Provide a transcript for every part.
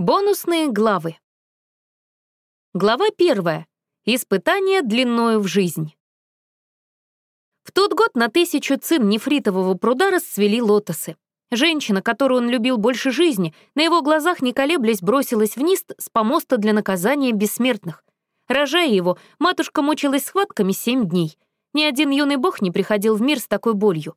Бонусные главы. Глава первая. Испытание длиною в жизнь. В тот год на тысячу цин нефритового пруда расцвели лотосы. Женщина, которую он любил больше жизни, на его глазах не колеблясь бросилась вниз с помоста для наказания бессмертных. Рожая его, матушка мучилась схватками семь дней. Ни один юный бог не приходил в мир с такой болью.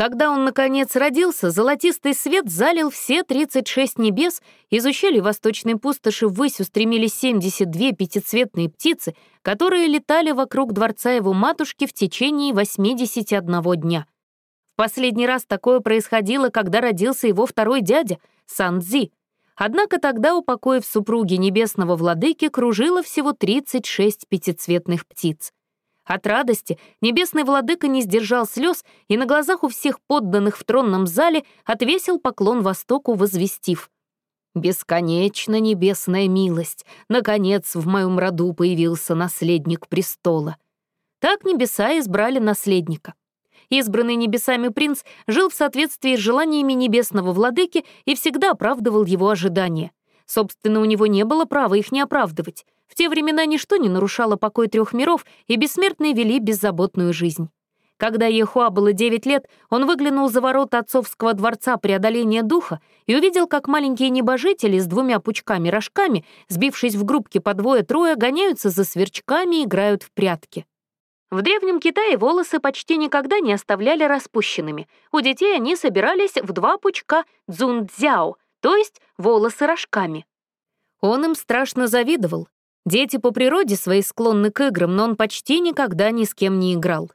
Когда он, наконец, родился, золотистый свет залил все 36 небес, из ущелья восточной пустоши ввысь устремились 72 пятицветные птицы, которые летали вокруг дворца его матушки в течение 81 дня. В последний раз такое происходило, когда родился его второй дядя, Сандзи. Однако тогда у покоев супруги небесного владыки кружило всего 36 пятицветных птиц. От радости небесный владыка не сдержал слез и на глазах у всех подданных в тронном зале отвесил поклон востоку, возвестив. «Бесконечно небесная милость! Наконец в моем роду появился наследник престола!» Так небеса избрали наследника. Избранный небесами принц жил в соответствии с желаниями небесного владыки и всегда оправдывал его ожидания. Собственно, у него не было права их не оправдывать. В те времена ничто не нарушало покой трех миров, и бессмертные вели беззаботную жизнь. Когда Ехуа было 9 лет, он выглянул за ворота отцовского дворца преодоления духа и увидел, как маленькие небожители с двумя пучками-рожками, сбившись в группки по двое-трое, гоняются за сверчками и играют в прятки. В Древнем Китае волосы почти никогда не оставляли распущенными. У детей они собирались в два пучка дзунцзяо, то есть волосы рожками. Он им страшно завидовал, Дети по природе своей склонны к играм, но он почти никогда ни с кем не играл.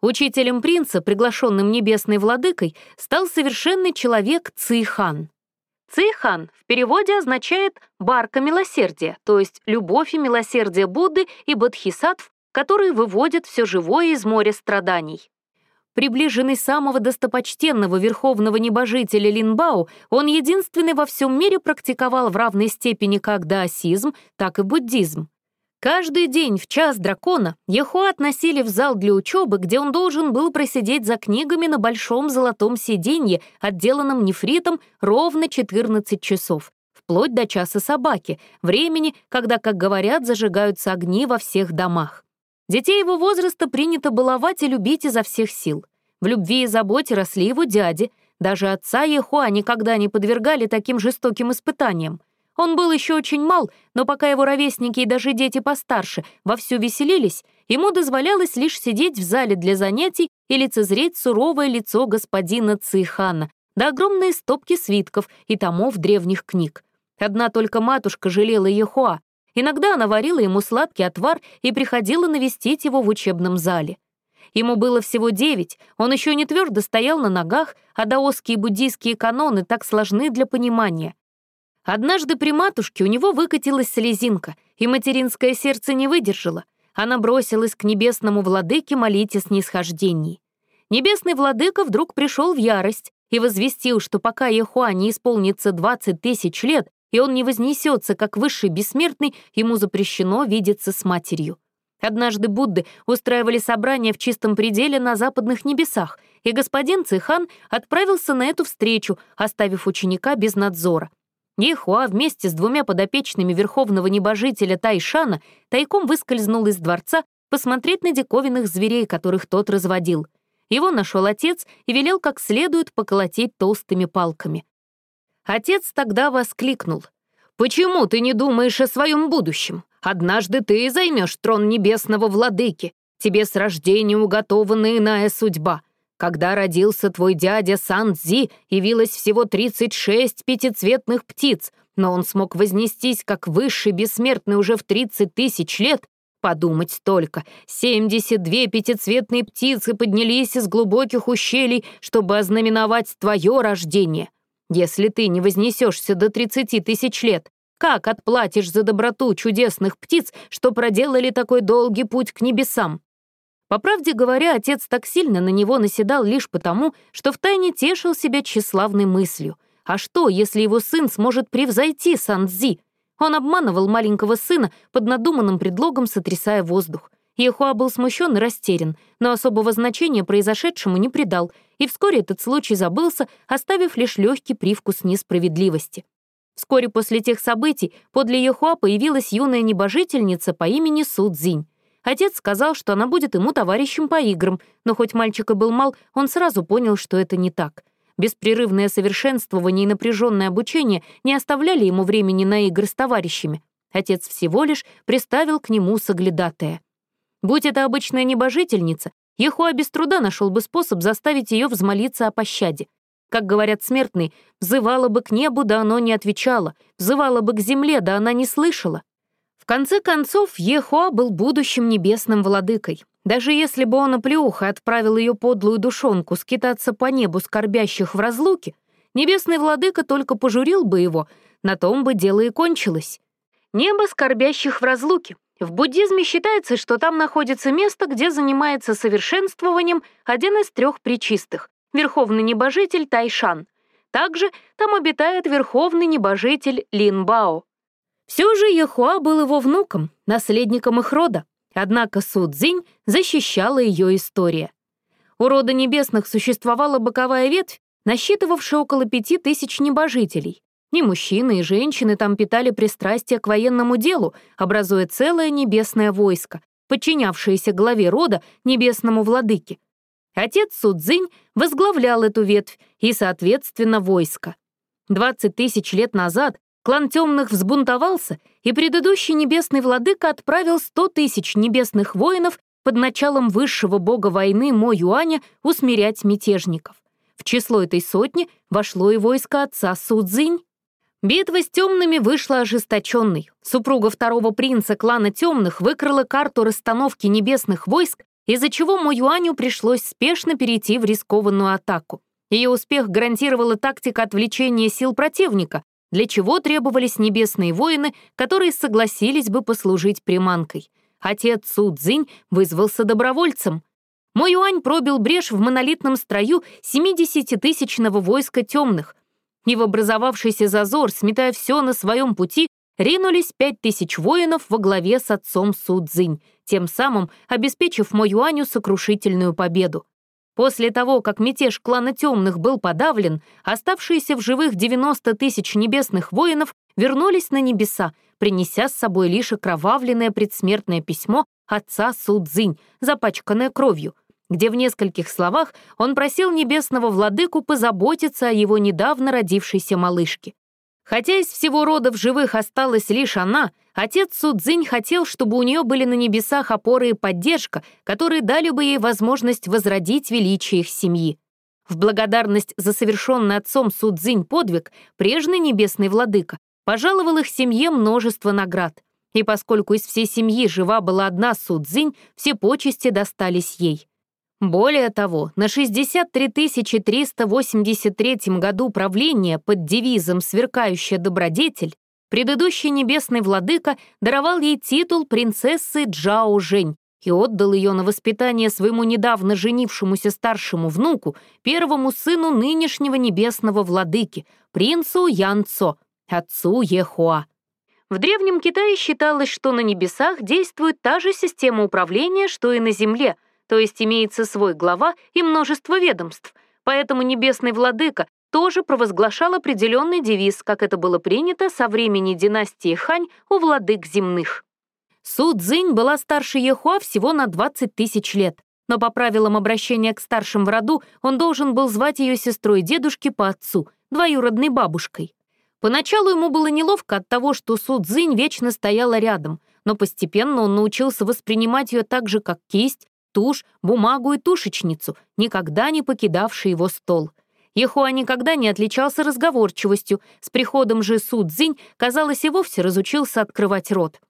Учителем принца, приглашенным небесной владыкой, стал совершенный человек Цихан. Цихан в переводе означает «барка милосердия», то есть любовь и милосердие Будды и бодхисаттв, которые выводят все живое из моря страданий. Приближенный самого достопочтенного верховного небожителя Линбао, он единственный во всем мире практиковал в равной степени как даосизм, так и буддизм. Каждый день в час дракона Ехуа относили в зал для учебы, где он должен был просидеть за книгами на большом золотом сиденье, отделанном нефритом, ровно 14 часов, вплоть до часа собаки, времени, когда, как говорят, зажигаются огни во всех домах. Детей его возраста принято баловать и любить изо всех сил. В любви и заботе росли его дяди. Даже отца Ехуа никогда не подвергали таким жестоким испытаниям. Он был еще очень мал, но пока его ровесники и даже дети постарше вовсю веселились, ему дозволялось лишь сидеть в зале для занятий и лицезреть суровое лицо господина Цихана, да огромные стопки свитков и томов древних книг. Одна только матушка жалела Ехуа, Иногда она варила ему сладкий отвар и приходила навестить его в учебном зале. Ему было всего девять, он еще не твердо стоял на ногах, а даосские буддийские каноны так сложны для понимания. Однажды при матушке у него выкатилась слезинка, и материнское сердце не выдержало. Она бросилась к небесному владыке молить о снисхождении. Небесный владыка вдруг пришел в ярость и возвестил, что пока Ехуа не исполнится 20 тысяч лет, и он не вознесется как высший бессмертный, ему запрещено видеться с матерью. Однажды Будды устраивали собрание в чистом пределе на западных небесах, и господин Цихан отправился на эту встречу, оставив ученика без надзора. Ехуа вместе с двумя подопечными верховного небожителя Тайшана тайком выскользнул из дворца посмотреть на диковинных зверей, которых тот разводил. Его нашел отец и велел как следует поколотить толстыми палками. Отец тогда воскликнул. «Почему ты не думаешь о своем будущем? Однажды ты займешь трон небесного владыки. Тебе с рождения уготована иная судьба. Когда родился твой дядя Сан-Дзи, явилось всего 36 пятицветных птиц, но он смог вознестись как высший бессмертный уже в 30 тысяч лет. Подумать только, 72 пятицветные птицы поднялись из глубоких ущелий, чтобы ознаменовать твое рождение. Если ты не вознесешься до 30 тысяч лет, как отплатишь за доброту чудесных птиц, что проделали такой долгий путь к небесам? По правде говоря, отец так сильно на него наседал лишь потому, что втайне тешил себя тщеславной мыслью. А что, если его сын сможет превзойти Сандзи? Он обманывал маленького сына под надуманным предлогом, сотрясая воздух. Ехуа был смущен и растерян, но особого значения произошедшему не придал, и вскоре этот случай забылся, оставив лишь легкий привкус несправедливости. Вскоре после тех событий подле Ехуа появилась юная небожительница по имени Судзинь. Отец сказал, что она будет ему товарищем по играм, но хоть мальчик и был мал, он сразу понял, что это не так. Беспрерывное совершенствование и напряженное обучение не оставляли ему времени на игры с товарищами. Отец всего лишь приставил к нему соглядатая. Будь это обычная небожительница, Ехуа без труда нашел бы способ заставить ее взмолиться о пощаде. Как говорят смертные, взывала бы к небу, да оно не отвечало, взывала бы к земле, да она не слышала. В конце концов, Ехуа был будущим небесным владыкой. Даже если бы он оплеуха отправил ее подлую душонку скитаться по небу скорбящих в разлуке, небесный владыка только пожурил бы его, на том бы дело и кончилось. Небо скорбящих в разлуке. В буддизме считается, что там находится место, где занимается совершенствованием один из трех причистых — верховный небожитель Тайшан. Также там обитает верховный небожитель Линбао. Все же Яхуа был его внуком, наследником их рода, однако Судзинь защищала ее история. У рода небесных существовала боковая ветвь, насчитывавшая около пяти тысяч небожителей. И мужчины, и женщины там питали пристрастие к военному делу, образуя целое небесное войско, подчинявшееся главе рода небесному владыке. Отец Судзинь возглавлял эту ветвь и, соответственно, войско. 20 тысяч лет назад Клан темных взбунтовался, и предыдущий небесный владыка отправил сто тысяч небесных воинов под началом высшего бога войны Мо Юаня усмирять мятежников. В число этой сотни вошло и войско отца Судзинь. Битва с темными вышла ожесточенной. Супруга второго принца клана темных выкрала карту расстановки небесных войск, из-за чего Мо Юаню пришлось спешно перейти в рискованную атаку. Ее успех гарантировала тактика отвлечения сил противника, для чего требовались небесные воины, которые согласились бы послужить приманкой. Отец Цу Цзинь вызвался добровольцем. Мой Юань пробил брешь в монолитном строю 70-тысячного войска темных. И в образовавшийся зазор, сметая все на своем пути, ринулись пять тысяч воинов во главе с отцом Су Цзинь, тем самым обеспечив Мо Юаню сокрушительную победу. После того, как мятеж клана темных был подавлен, оставшиеся в живых 90 тысяч небесных воинов вернулись на небеса, принеся с собой лишь окровавленное предсмертное письмо отца Судзинь, запачканное кровью, где в нескольких словах он просил небесного владыку позаботиться о его недавно родившейся малышке. Хотя из всего рода в живых осталась лишь она, отец Судзинь хотел, чтобы у нее были на небесах опоры и поддержка, которые дали бы ей возможность возродить величие их семьи. В благодарность за совершенный отцом Судзинь подвиг прежний небесный владыка пожаловал их семье множество наград. И поскольку из всей семьи жива была одна Судзинь, все почести достались ей. Более того, на 63 383 году правления под девизом «Сверкающая добродетель» предыдущий небесный владыка даровал ей титул принцессы Джао Жень и отдал ее на воспитание своему недавно женившемуся старшему внуку, первому сыну нынешнего небесного владыки, принцу Ян Цо, отцу Ехуа. В Древнем Китае считалось, что на небесах действует та же система управления, что и на Земле — то есть имеется свой глава и множество ведомств, поэтому небесный владыка тоже провозглашал определенный девиз, как это было принято со времени династии Хань у владык земных. Су Цзинь была старше Ехуа всего на 20 тысяч лет, но по правилам обращения к старшим в роду он должен был звать ее сестрой дедушки по отцу, двоюродной бабушкой. Поначалу ему было неловко от того, что Су Цзинь вечно стояла рядом, но постепенно он научился воспринимать ее так же, как кисть, тушь, бумагу и тушечницу, никогда не покидавший его стол. Ехуа никогда не отличался разговорчивостью, с приходом же Су Цзинь, казалось, и вовсе разучился открывать рот.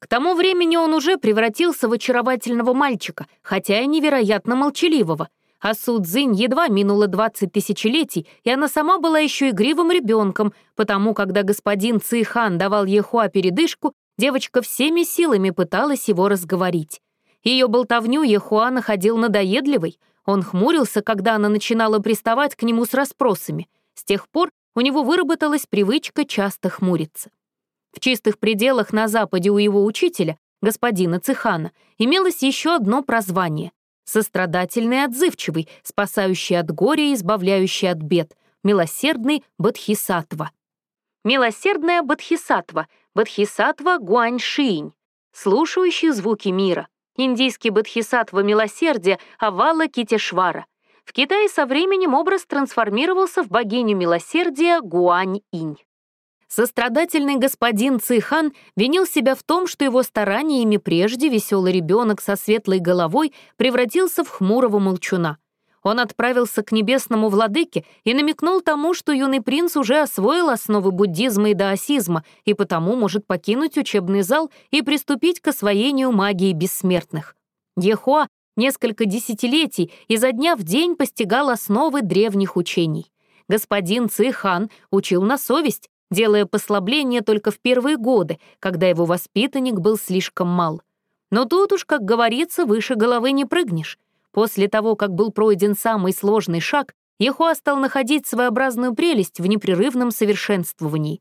К тому времени он уже превратился в очаровательного мальчика, хотя и невероятно молчаливого. А Су Цзинь едва минуло 20 тысячелетий, и она сама была еще игривым ребенком, потому когда господин Цихан давал Ехуа передышку, девочка всеми силами пыталась его разговорить. Ее болтовню Ехуа находил надоедливой. Он хмурился, когда она начинала приставать к нему с расспросами. С тех пор у него выработалась привычка часто хмуриться. В чистых пределах на западе у его учителя, господина Цихана, имелось еще одно прозвание — сострадательный отзывчивый, спасающий от горя и избавляющий от бед, милосердный Бодхисаттва. Милосердная Бодхисаттва, Бодхисаттва Гуаньшинь, слушающий звуки мира. Индийский Бодхисаттва милосердия Авала Китешвара. В Китае со временем образ трансформировался в богиню милосердия Гуань-инь. Сострадательный господин Цихан винил себя в том, что его стараниями прежде веселый ребенок со светлой головой превратился в хмурого молчуна. Он отправился к небесному владыке и намекнул тому, что юный принц уже освоил основы буддизма и даосизма и потому может покинуть учебный зал и приступить к освоению магии бессмертных. Ехуа несколько десятилетий изо дня в день постигал основы древних учений. Господин Цихан учил на совесть, делая послабление только в первые годы, когда его воспитанник был слишком мал. Но тут уж, как говорится, выше головы не прыгнешь. После того, как был пройден самый сложный шаг, Ехуа стал находить своеобразную прелесть в непрерывном совершенствовании.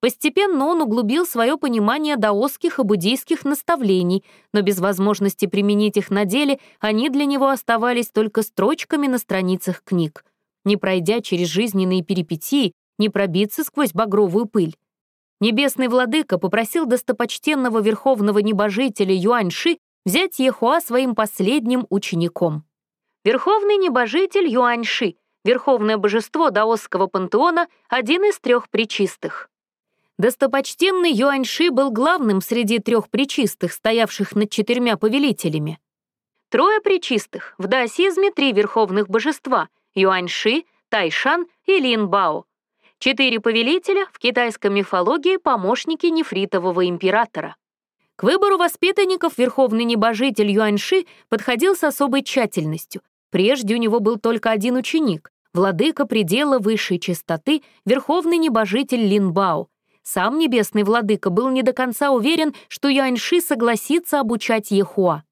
Постепенно он углубил свое понимание даосских и буддийских наставлений, но без возможности применить их на деле они для него оставались только строчками на страницах книг. Не пройдя через жизненные перипетии, не пробиться сквозь багровую пыль. Небесный владыка попросил достопочтенного верховного небожителя Юаньши взять Ехуа своим последним учеником. Верховный небожитель Юаньши, верховное божество даосского пантеона, один из трех причистых. Достопочтенный Юаньши был главным среди трех причистых, стоявших над четырьмя повелителями. Трое причистых, в даосизме три верховных божества — Юаньши, Тайшан и Линбао — Четыре повелителя в китайской мифологии помощники нефритового императора. К выбору воспитанников верховный небожитель Юаньши подходил с особой тщательностью. Прежде у него был только один ученик, владыка предела высшей чистоты, верховный небожитель Линбао. Сам небесный владыка был не до конца уверен, что Юаньши согласится обучать Ехуа.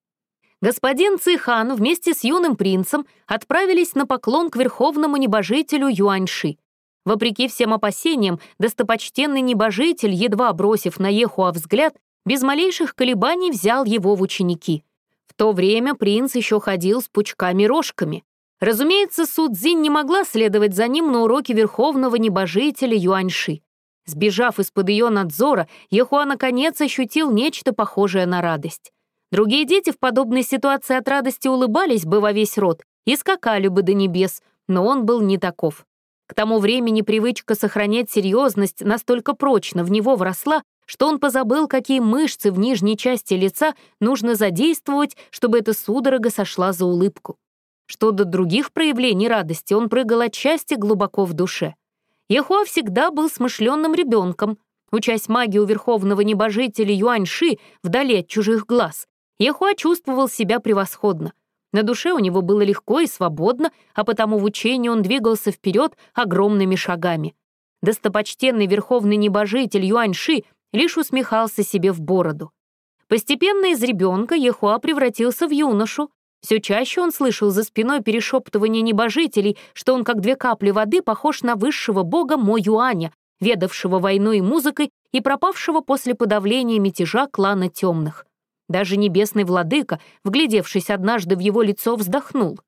Господин Цихан вместе с юным принцем отправились на поклон к верховному небожителю Юаньши. Вопреки всем опасениям, достопочтенный небожитель, едва бросив на Ехуа взгляд, без малейших колебаний взял его в ученики. В то время принц еще ходил с пучками-рожками. Разумеется, Судзин не могла следовать за ним на уроки верховного небожителя Юаньши. Сбежав из-под ее надзора, Ехуа наконец ощутил нечто похожее на радость. Другие дети в подобной ситуации от радости улыбались бы во весь рот и скакали бы до небес, но он был не таков. К тому времени привычка сохранять серьезность настолько прочно в него вросла, что он позабыл, какие мышцы в нижней части лица нужно задействовать, чтобы эта судорога сошла за улыбку. Что до других проявлений радости, он прыгал от счастья глубоко в душе. Ехуа всегда был смышленным ребенком. Учась магию верховного небожителя Юаньши вдали от чужих глаз, Ехуа чувствовал себя превосходно. На душе у него было легко и свободно, а потому в учении он двигался вперед огромными шагами. Достопочтенный верховный небожитель Юаньши лишь усмехался себе в бороду. Постепенно из ребенка Ехуа превратился в юношу. Все чаще он слышал за спиной перешептывание небожителей, что он, как две капли воды, похож на высшего бога Мо Юаня, ведавшего войной и музыкой и пропавшего после подавления мятежа клана темных. Даже небесный владыка, вглядевшись однажды в его лицо, вздохнул.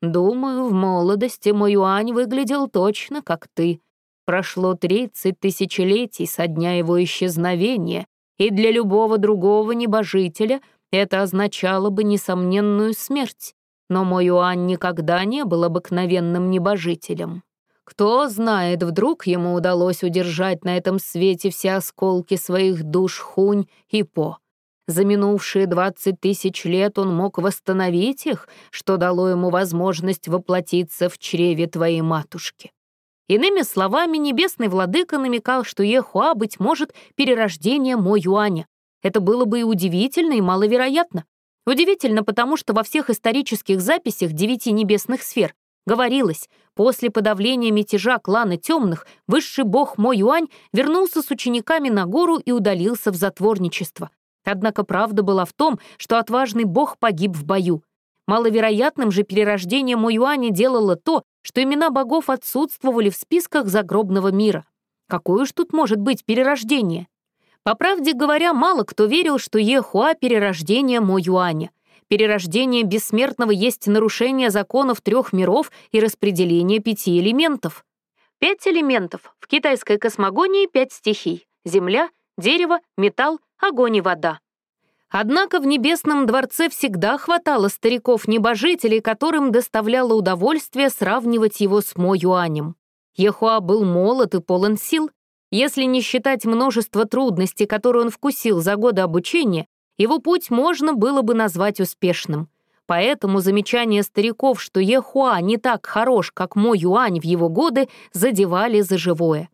«Думаю, в молодости мой Юань выглядел точно, как ты. Прошло тридцать тысячелетий со дня его исчезновения, и для любого другого небожителя это означало бы несомненную смерть. Но мой Юань никогда не был обыкновенным небожителем. Кто знает, вдруг ему удалось удержать на этом свете все осколки своих душ Хунь и По. За минувшие двадцать тысяч лет он мог восстановить их, что дало ему возможность воплотиться в чреве твоей матушки. Иными словами, небесный владыка намекал, что Ехуа, быть может, перерождение Мо Юаня. Это было бы и удивительно, и маловероятно. Удивительно, потому что во всех исторических записях девяти небесных сфер говорилось, после подавления мятежа клана темных высший бог Мо Юань вернулся с учениками на гору и удалился в затворничество. Однако правда была в том, что отважный бог погиб в бою. Маловероятным же перерождением Моюани делало то, что имена богов отсутствовали в списках загробного мира. Какое уж тут может быть перерождение? По правде говоря, мало кто верил, что Ехуа — перерождение Моюаня. Перерождение бессмертного есть нарушение законов трех миров и распределение пяти элементов. Пять элементов. В китайской космогонии пять стихий. Земля, дерево, металл, огонь и вода. Однако в Небесном дворце всегда хватало стариков-небожителей, которым доставляло удовольствие сравнивать его с Мо Юанем. Ехуа был молод и полон сил. Если не считать множество трудностей, которые он вкусил за годы обучения, его путь можно было бы назвать успешным. Поэтому замечания стариков, что Ехуа не так хорош, как мой Юань в его годы, задевали за живое.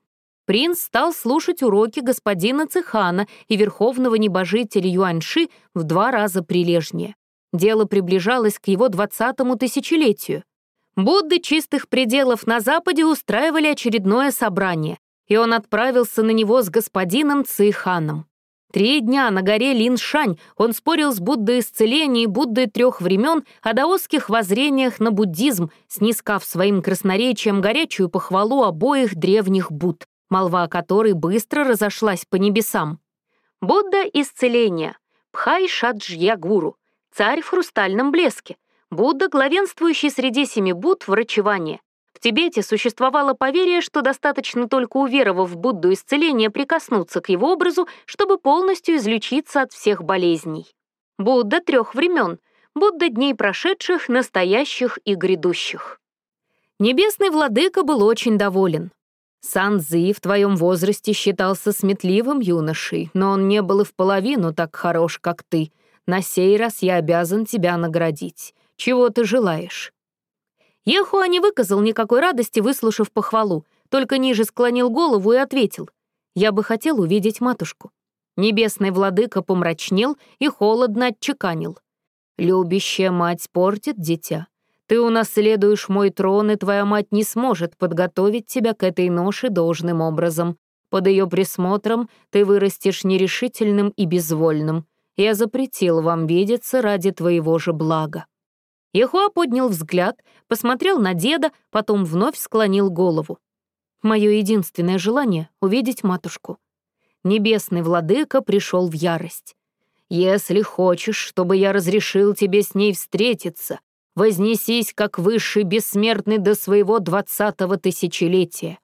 Принц стал слушать уроки господина Цихана и верховного небожителя Юаньши в два раза прилежнее. Дело приближалось к его двадцатому тысячелетию. Будды чистых пределов на Западе устраивали очередное собрание, и он отправился на него с господином Циханом. Три дня на горе Линшань он спорил с Буддой исцеления и Буддой трех времен о даосских воззрениях на буддизм, снискав своим красноречием горячую похвалу обоих древних Будд, молва которой быстро разошлась по небесам. Будда исцеления, Пхай Шаджья Гуру, царь в хрустальном блеске, Будда, главенствующий среди семи Будд врачевания, в Тибете существовало поверье, что достаточно только уверовав в Будду исцеления прикоснуться к его образу, чтобы полностью излечиться от всех болезней. Будда трех времен, Будда дней прошедших, настоящих и грядущих. Небесный владыка был очень доволен. Сан Цзи в твоем возрасте считался сметливым юношей, но он не был и в половину так хорош, как ты. На сей раз я обязан тебя наградить. Чего ты желаешь?» Ехуа не выказал никакой радости, выслушав похвалу, только ниже склонил голову и ответил. «Я бы хотел увидеть матушку». Небесный владыка помрачнел и холодно отчеканил. «Любящая мать портит дитя. Ты унаследуешь мой трон, и твоя мать не сможет подготовить тебя к этой ноше должным образом. Под ее присмотром ты вырастешь нерешительным и безвольным. Я запретил вам видеться ради твоего же блага». Ехуа поднял взгляд, посмотрел на деда, потом вновь склонил голову. Мое единственное желание — увидеть матушку. Небесный владыка пришел в ярость. «Если хочешь, чтобы я разрешил тебе с ней встретиться, вознесись как высший бессмертный до своего двадцатого тысячелетия».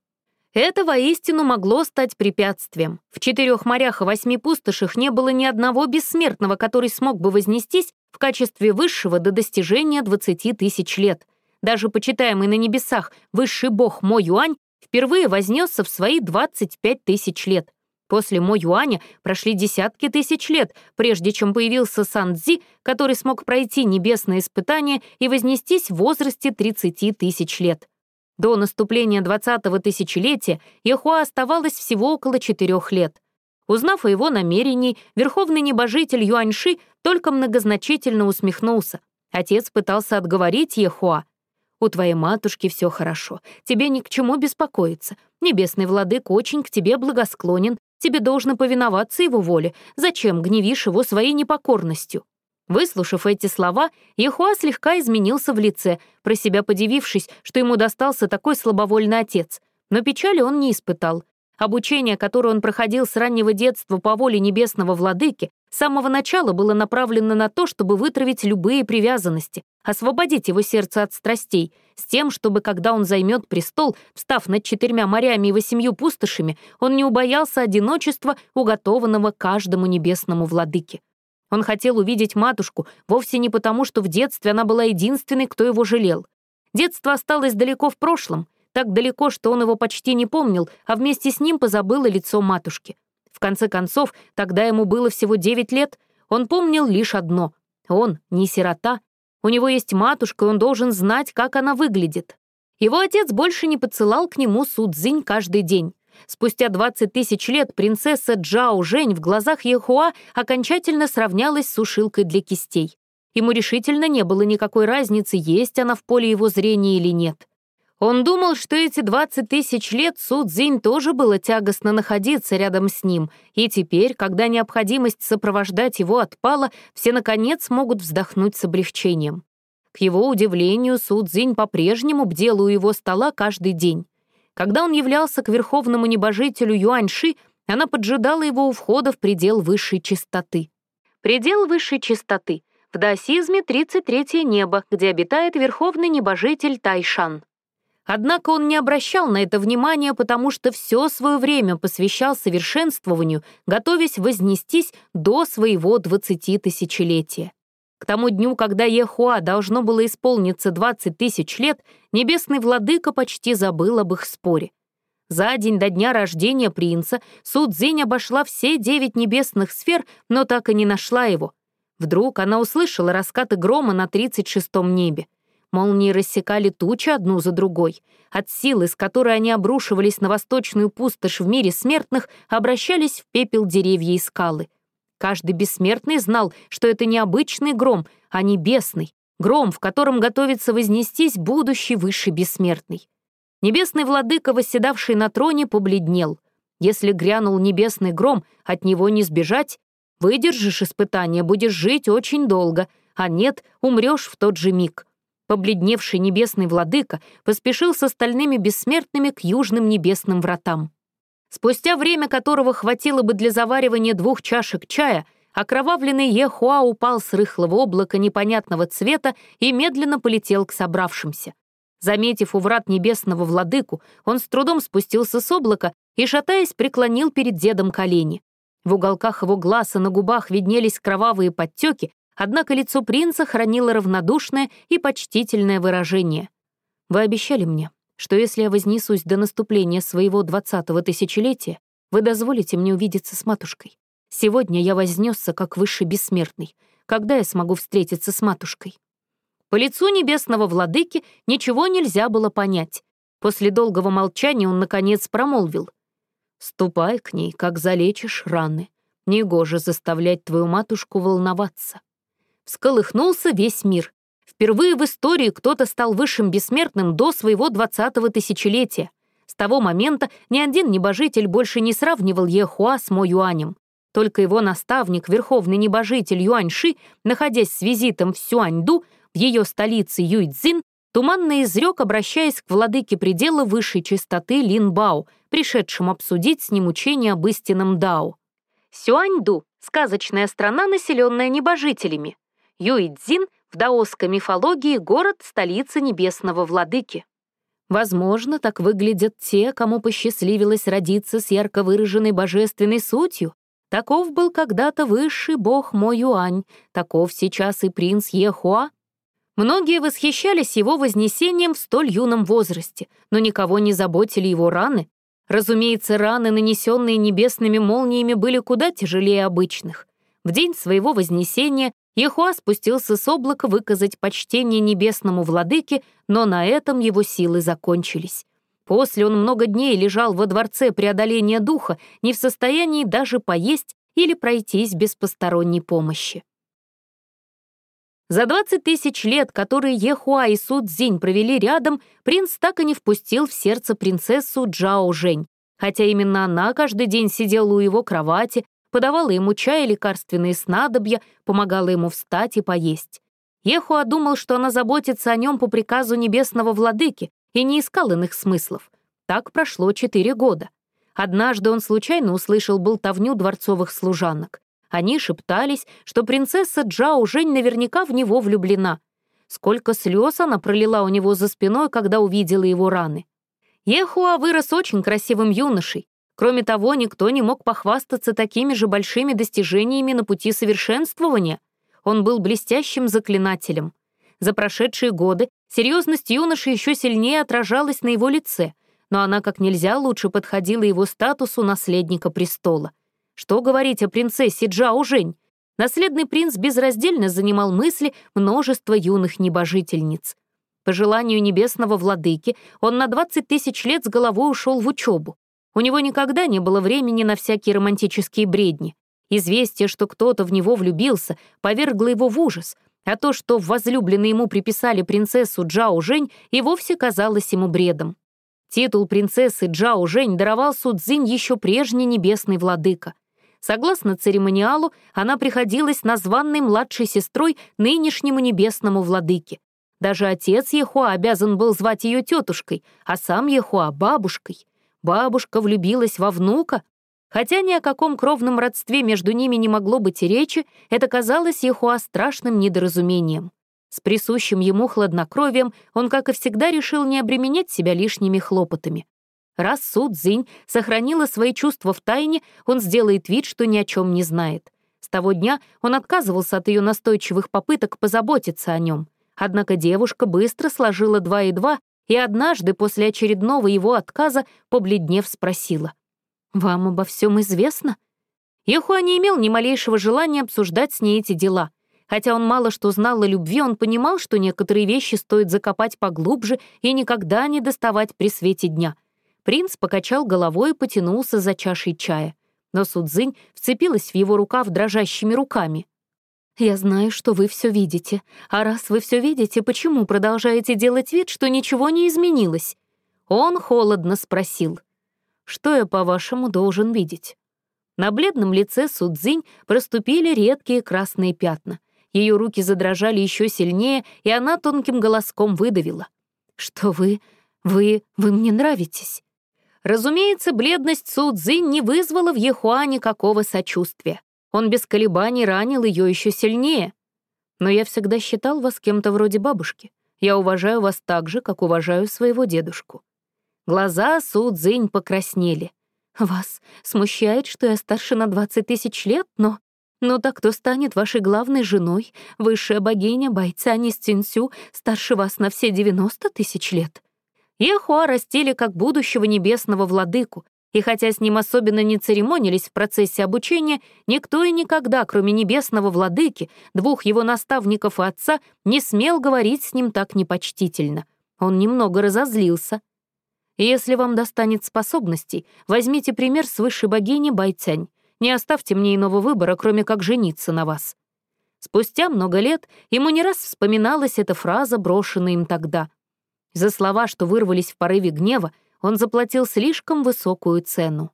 Это воистину могло стать препятствием. В четырех морях и восьми пустошах не было ни одного бессмертного, который смог бы вознестись в качестве высшего до достижения 20 тысяч лет. Даже почитаемый на небесах высший бог Мо Юань впервые вознесся в свои 25 тысяч лет. После Мо Юаня прошли десятки тысяч лет, прежде чем появился Сан Цзи, который смог пройти небесное испытание и вознестись в возрасте 30 тысяч лет. До наступления 20-го тысячелетия Яхуа оставалось всего около четырех лет. Узнав о его намерении, верховный небожитель Юаньши только многозначительно усмехнулся. Отец пытался отговорить Ехуа. «У твоей матушки все хорошо, тебе ни к чему беспокоиться. Небесный владык очень к тебе благосклонен, тебе должно повиноваться его воле. Зачем гневишь его своей непокорностью?» Выслушав эти слова, Ехуа слегка изменился в лице, про себя подивившись, что ему достался такой слабовольный отец. Но печали он не испытал. Обучение, которое он проходил с раннего детства по воле небесного владыки, с самого начала было направлено на то, чтобы вытравить любые привязанности, освободить его сердце от страстей, с тем, чтобы, когда он займет престол, встав над четырьмя морями и восемью пустошами, он не убоялся одиночества, уготованного каждому небесному владыке. Он хотел увидеть матушку вовсе не потому, что в детстве она была единственной, кто его жалел. Детство осталось далеко в прошлом, так далеко, что он его почти не помнил, а вместе с ним позабыло лицо матушки. В конце концов, тогда ему было всего 9 лет, он помнил лишь одно — он не сирота. У него есть матушка, и он должен знать, как она выглядит. Его отец больше не подсылал к нему Судзинь каждый день. Спустя 20 тысяч лет принцесса Джао Жень в глазах Ехуа окончательно сравнялась с сушилкой для кистей. Ему решительно не было никакой разницы, есть она в поле его зрения или нет. Он думал, что эти 20 тысяч лет Су Цзинь тоже было тягостно находиться рядом с ним, и теперь, когда необходимость сопровождать его отпала, все, наконец, могут вздохнуть с облегчением. К его удивлению, Су Цзинь по-прежнему бдел у его стола каждый день. Когда он являлся к верховному небожителю Юаньши, она поджидала его у входа в предел высшей чистоты. Предел высшей чистоты. В даосизме 33-е небо, где обитает верховный небожитель Тайшан. Однако он не обращал на это внимания, потому что все свое время посвящал совершенствованию, готовясь вознестись до своего двадцати-тысячелетия. К тому дню, когда Ехуа должно было исполниться 20 тысяч лет, небесный владыка почти забыл об их споре. За день до дня рождения принца Судзинь обошла все девять небесных сфер, но так и не нашла его. Вдруг она услышала раскаты грома на 36-м небе. Молнии рассекали тучи одну за другой. От силы, с которой они обрушивались на восточную пустошь в мире смертных, обращались в пепел деревья и скалы. Каждый бессмертный знал, что это не обычный гром, а небесный. Гром, в котором готовится вознестись будущий высший бессмертный. Небесный владыка, восседавший на троне, побледнел. Если грянул небесный гром, от него не сбежать. Выдержишь испытание, будешь жить очень долго, а нет, умрешь в тот же миг. Побледневший небесный владыка поспешил с остальными бессмертными к южным небесным вратам. Спустя время которого хватило бы для заваривания двух чашек чая, окровавленный Ехуа упал с рыхлого облака непонятного цвета и медленно полетел к собравшимся. Заметив у врат небесного владыку, он с трудом спустился с облака и, шатаясь, преклонил перед дедом колени. В уголках его глаз и на губах виднелись кровавые подтеки, Однако лицо принца хранило равнодушное и почтительное выражение. «Вы обещали мне, что если я вознесусь до наступления своего двадцатого тысячелетия, вы дозволите мне увидеться с матушкой. Сегодня я вознесся как высший бессмертный. Когда я смогу встретиться с матушкой?» По лицу небесного владыки ничего нельзя было понять. После долгого молчания он, наконец, промолвил. «Ступай к ней, как залечишь раны. Негоже заставлять твою матушку волноваться» всколыхнулся весь мир. Впервые в истории кто-то стал высшим бессмертным до своего двадцатого тысячелетия. С того момента ни один небожитель больше не сравнивал Ехуа с Мо Юанем. Только его наставник, верховный небожитель Юаньши, находясь с визитом в Сюаньду, в ее столице Юйцзин, туманно изрек, обращаясь к владыке предела высшей чистоты Лин Бао, пришедшим обсудить с ним учение об истинном Дао. Сюаньду — сказочная страна, населенная небожителями. Юйцзин в даосской мифологии город столицы небесного владыки. Возможно, так выглядят те, кому посчастливилось родиться с ярко выраженной божественной сутью. Таков был когда-то высший бог Мо Юань, таков сейчас и принц Ехуа. Многие восхищались его вознесением в столь юном возрасте, но никого не заботили его раны. Разумеется, раны, нанесенные небесными молниями, были куда тяжелее обычных. В день своего вознесения Ехуа спустился с облака выказать почтение небесному владыке, но на этом его силы закончились. После он много дней лежал во дворце преодоления духа, не в состоянии даже поесть или пройтись без посторонней помощи. За 20 тысяч лет, которые Ехуа и Судзинь провели рядом, принц так и не впустил в сердце принцессу Джао Жень, хотя именно она каждый день сидела у его кровати, подавала ему чай и лекарственные снадобья, помогала ему встать и поесть. Ехуа думал, что она заботится о нем по приказу небесного владыки и не искал иных смыслов. Так прошло четыре года. Однажды он случайно услышал болтовню дворцовых служанок. Они шептались, что принцесса Джао Жень наверняка в него влюблена. Сколько слез она пролила у него за спиной, когда увидела его раны. Ехуа вырос очень красивым юношей, Кроме того, никто не мог похвастаться такими же большими достижениями на пути совершенствования. Он был блестящим заклинателем. За прошедшие годы серьезность юноши еще сильнее отражалась на его лице, но она как нельзя лучше подходила его статусу наследника престола. Что говорить о принцессе Джао Жень? Наследный принц безраздельно занимал мысли множества юных небожительниц. По желанию небесного владыки он на 20 тысяч лет с головой ушел в учебу. У него никогда не было времени на всякие романтические бредни. Известие, что кто-то в него влюбился, повергло его в ужас, а то, что возлюбленные ему приписали принцессу Джао Жень, и вовсе казалось ему бредом. Титул принцессы Джао Жень даровал Судзинь еще прежний небесный владыка. Согласно церемониалу, она приходилась названной младшей сестрой нынешнему небесному владыке. Даже отец Ехуа обязан был звать ее тетушкой, а сам Ехуа — бабушкой. Бабушка влюбилась во внука? Хотя ни о каком кровном родстве между ними не могло быть и речи, это казалось Ехуа страшным недоразумением. С присущим ему хладнокровием он, как и всегда, решил не обременять себя лишними хлопотами. Раз Су Цзинь сохранила свои чувства в тайне, он сделает вид, что ни о чем не знает. С того дня он отказывался от ее настойчивых попыток позаботиться о нем. Однако девушка быстро сложила два и два и однажды после очередного его отказа, побледнев, спросила. «Вам обо всем известно?» Ихуа не имел ни малейшего желания обсуждать с ней эти дела. Хотя он мало что знал о любви, он понимал, что некоторые вещи стоит закопать поглубже и никогда не доставать при свете дня. Принц покачал головой и потянулся за чашей чая. Но Судзинь вцепилась в его рукав дрожащими руками. «Я знаю, что вы все видите. А раз вы все видите, почему продолжаете делать вид, что ничего не изменилось?» Он холодно спросил. «Что я, по-вашему, должен видеть?» На бледном лице Судзинь проступили редкие красные пятна. Ее руки задрожали еще сильнее, и она тонким голоском выдавила. «Что вы... вы... вы мне нравитесь?» Разумеется, бледность Судзинь не вызвала в Ехуа никакого сочувствия. Он без колебаний ранил ее еще сильнее. Но я всегда считал вас кем-то вроде бабушки. Я уважаю вас так же, как уважаю своего дедушку. Глаза Су Цзинь покраснели. Вас смущает, что я старше на 20 тысяч лет, но... Ну так кто станет вашей главной женой? Высшая богиня Байцани Цинсю старше вас на все 90 тысяч лет. Ехуа растили как будущего небесного владыку, и хотя с ним особенно не церемонились в процессе обучения, никто и никогда, кроме небесного владыки, двух его наставников и отца, не смел говорить с ним так непочтительно. Он немного разозлился. «Если вам достанет способностей, возьмите пример с высшей богини Байцянь. Не оставьте мне иного выбора, кроме как жениться на вас». Спустя много лет ему не раз вспоминалась эта фраза, брошенная им тогда. За слова, что вырвались в порыве гнева, он заплатил слишком высокую цену.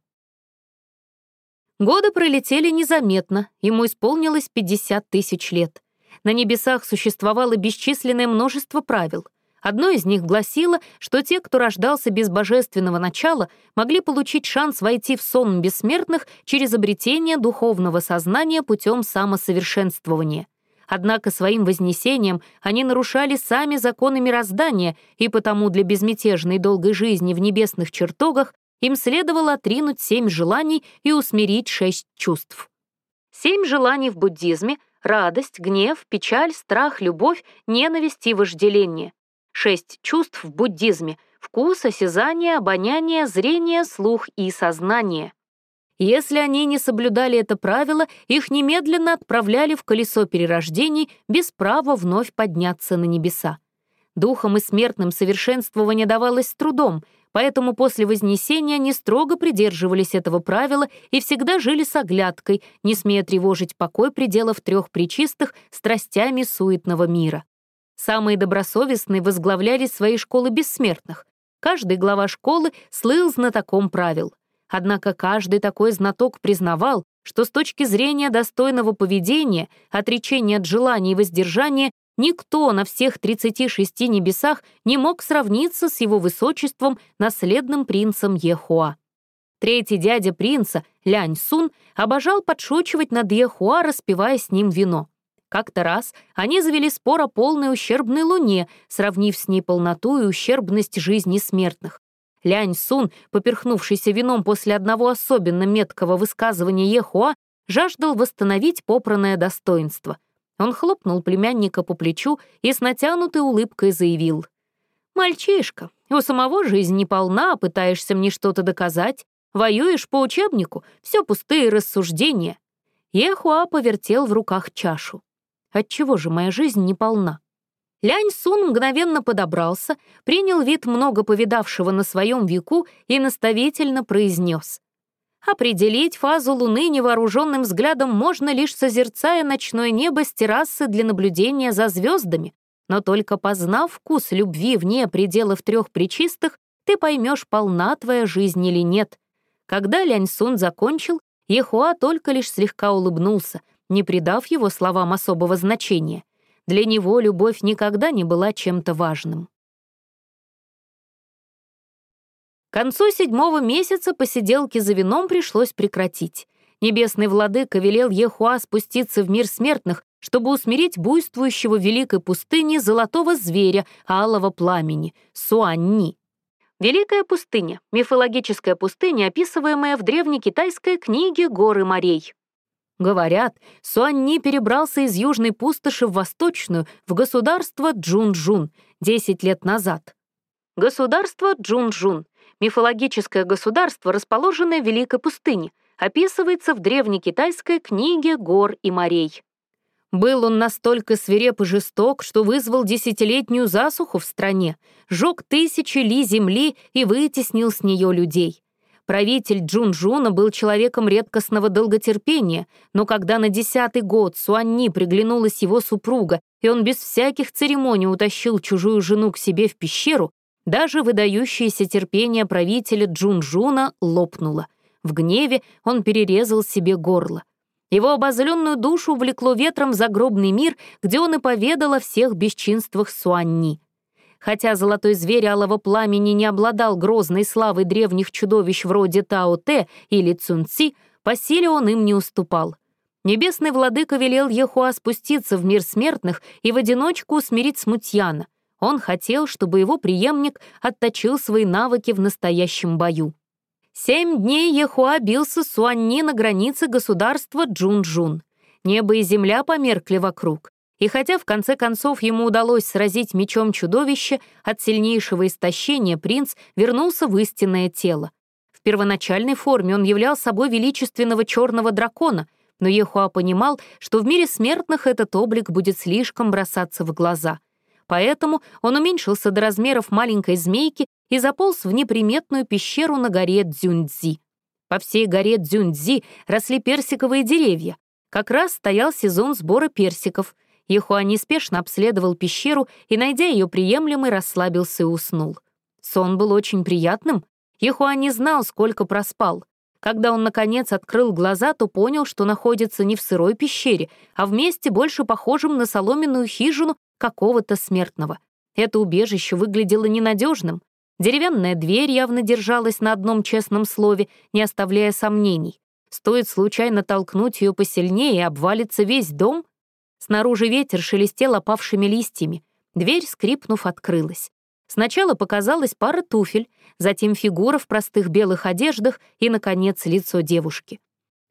Годы пролетели незаметно, ему исполнилось 50 тысяч лет. На небесах существовало бесчисленное множество правил. Одно из них гласило, что те, кто рождался без божественного начала, могли получить шанс войти в сон бессмертных через обретение духовного сознания путем самосовершенствования — Однако своим вознесением они нарушали сами законы мироздания, и потому для безмятежной долгой жизни в небесных чертогах им следовало отринуть семь желаний и усмирить шесть чувств. Семь желаний в буддизме — радость, гнев, печаль, страх, любовь, ненависть и вожделение. Шесть чувств в буддизме — вкус, осязание, обоняние, зрение, слух и сознание — если они не соблюдали это правило, их немедленно отправляли в колесо перерождений без права вновь подняться на небеса. Духом и смертным совершенствование давалось с трудом, поэтому после Вознесения они строго придерживались этого правила и всегда жили с оглядкой, не смея тревожить покой пределов трех причистых страстями суетного мира. Самые добросовестные возглавляли свои школы бессмертных. Каждый глава школы слыл знатоком правил. Однако каждый такой знаток признавал, что с точки зрения достойного поведения, отречения от желаний и воздержания, никто на всех 36 небесах не мог сравниться с его высочеством, наследным принцем Ехуа. Третий дядя принца, Лянь Сун, обожал подшучивать над Ехуа, распивая с ним вино. Как-то раз они завели спор о полной ущербной луне, сравнив с ней полноту и ущербность жизни смертных. Лянь Сун, поперхнувшийся вином после одного особенно меткого высказывания Ехуа, жаждал восстановить попранное достоинство. Он хлопнул племянника по плечу и с натянутой улыбкой заявил. «Мальчишка, у самого жизнь не полна, пытаешься мне что-то доказать. Воюешь по учебнику, все пустые рассуждения». Ехуа повертел в руках чашу. «Отчего же моя жизнь не полна?» Лянь Сун мгновенно подобрался, принял вид много повидавшего на своем веку и наставительно произнес. Определить фазу Луны невооруженным взглядом можно лишь созерцая ночное небо с террасы для наблюдения за звездами, но только познав вкус любви вне пределов трех причистых, ты поймешь, полна твоя жизнь или нет. Когда Лянь Сун закончил, Ехуа только лишь слегка улыбнулся, не придав его словам особого значения. Для него любовь никогда не была чем-то важным. К концу седьмого месяца посиделки за вином пришлось прекратить. Небесный владыка велел Ехуа спуститься в мир смертных, чтобы усмирить буйствующего в великой пустыне золотого зверя алого пламени — Суанни. Великая пустыня — мифологическая пустыня, описываемая в древнекитайской книге «Горы морей». Говорят, Суанни перебрался из южной пустоши в восточную, в государство Джун-Джун, 10 лет назад. Государство Джун-Джун — мифологическое государство, расположенное в Великой пустыне, описывается в древнекитайской книге «Гор и морей». Был он настолько свиреп и жесток, что вызвал десятилетнюю засуху в стране, жег тысячи ли земли и вытеснил с нее людей. Правитель Джун-Джуна был человеком редкостного долготерпения, но когда на десятый год Суанни приглянулась его супруга, и он без всяких церемоний утащил чужую жену к себе в пещеру, даже выдающееся терпение правителя Джун-Джуна лопнуло. В гневе он перерезал себе горло. Его обозленную душу влекло ветром в загробный мир, где он и поведал о всех бесчинствах Суанни. Хотя золотой зверь алого пламени не обладал грозной славой древних чудовищ вроде Тао-Те или Цюнци, по силе он им не уступал. Небесный владыка велел Ехуа спуститься в мир смертных и в одиночку усмирить смутьяна. Он хотел, чтобы его преемник отточил свои навыки в настоящем бою. Семь дней Ехуа бился с Суанни на границе государства Джун-Джун. Небо и земля померкли вокруг. И хотя в конце концов ему удалось сразить мечом чудовище, от сильнейшего истощения принц вернулся в истинное тело. В первоначальной форме он являл собой величественного черного дракона, но Ехуа понимал, что в мире смертных этот облик будет слишком бросаться в глаза. Поэтому он уменьшился до размеров маленькой змейки и заполз в неприметную пещеру на горе Дзюньцзи. По всей горе Дзюньцзи росли персиковые деревья. Как раз стоял сезон сбора персиков. Ихуа неспешно обследовал пещеру и, найдя ее приемлемый, расслабился и уснул. Сон был очень приятным. Ихуа не знал, сколько проспал. Когда он, наконец, открыл глаза, то понял, что находится не в сырой пещере, а в месте, больше похожем на соломенную хижину какого-то смертного. Это убежище выглядело ненадежным. Деревянная дверь явно держалась на одном честном слове, не оставляя сомнений. Стоит случайно толкнуть ее посильнее, и обвалится весь дом. Снаружи ветер шелестел опавшими листьями. Дверь, скрипнув, открылась. Сначала показалась пара туфель, затем фигура в простых белых одеждах и, наконец, лицо девушки.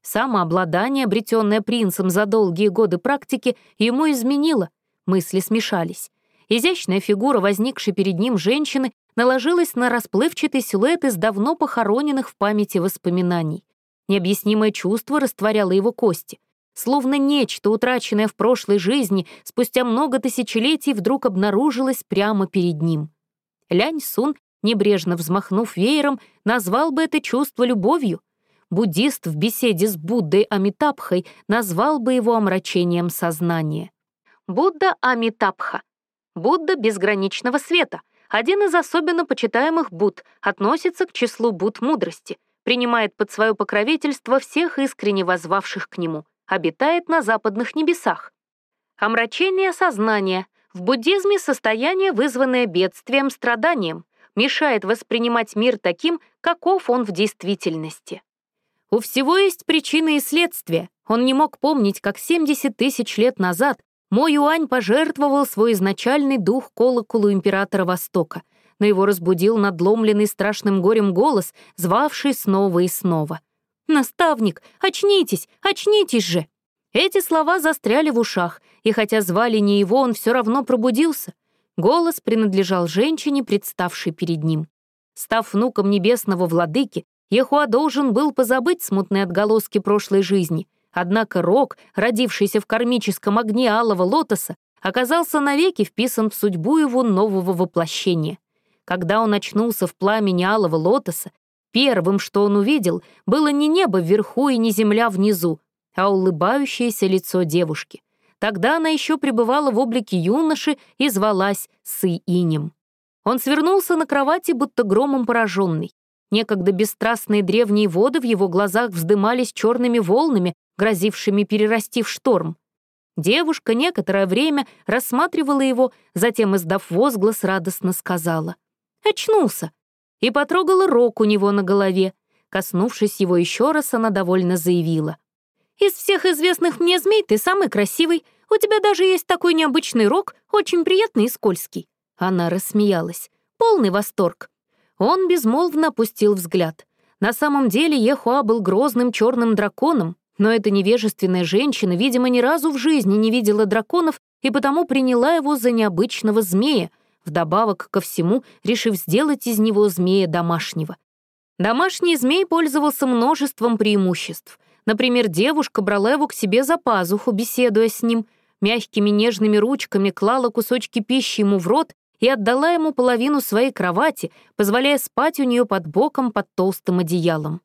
Самообладание, обретенное принцем за долгие годы практики, ему изменило. Мысли смешались. Изящная фигура, возникшей перед ним женщины, наложилась на расплывчатый силуэт из давно похороненных в памяти воспоминаний. Необъяснимое чувство растворяло его кости. Словно нечто, утраченное в прошлой жизни, спустя много тысячелетий вдруг обнаружилось прямо перед ним. Лянь Сун, небрежно взмахнув веером, назвал бы это чувство любовью. Буддист в беседе с Буддой Амитабхой назвал бы его омрачением сознания. Будда Амитабха. Будда безграничного света, один из особенно почитаемых Будд, относится к числу Будд мудрости, принимает под свое покровительство всех искренне возвавших к нему, обитает на западных небесах. Омрачение сознания. В буддизме состояние, вызванное бедствием, страданием, мешает воспринимать мир таким, каков он в действительности. У всего есть причины и следствия. Он не мог помнить, как 70 тысяч лет назад мой Юань пожертвовал свой изначальный дух колоколу императора Востока, но его разбудил надломленный страшным горем голос, звавший снова и снова. «Наставник, очнитесь, очнитесь же!» Эти слова застряли в ушах, и хотя звали не его, он все равно пробудился. Голос принадлежал женщине, представшей перед ним. Став внуком небесного владыки, Ехуа должен был позабыть смутные отголоски прошлой жизни — Однако Рок, родившийся в кармическом огне алого лотоса, оказался навеки вписан в судьбу его нового воплощения. Когда он очнулся в пламени алого лотоса, первым, что он увидел, было не небо вверху и не земля внизу, а улыбающееся лицо девушки. Тогда она еще пребывала в облике юноши и звалась Сы-Инем. Он свернулся на кровати, будто громом пораженный. Некогда бесстрастные древние воды в его глазах вздымались черными волнами, грозившими перерасти в шторм. Девушка некоторое время рассматривала его, затем, издав возглас, радостно сказала «Очнулся!» И потрогала рог у него на голове. Коснувшись его еще раз, она довольно заявила. «Из всех известных мне змей ты самый красивый. У тебя даже есть такой необычный рог, очень приятный и скользкий». Она рассмеялась. Полный восторг. Он безмолвно опустил взгляд. На самом деле Ехуа был грозным черным драконом, но эта невежественная женщина, видимо, ни разу в жизни не видела драконов и потому приняла его за необычного змея, вдобавок ко всему решив сделать из него змея домашнего. Домашний змей пользовался множеством преимуществ. Например, девушка брала его к себе за пазуху, беседуя с ним, мягкими нежными ручками клала кусочки пищи ему в рот и отдала ему половину своей кровати, позволяя спать у нее под боком под толстым одеялом.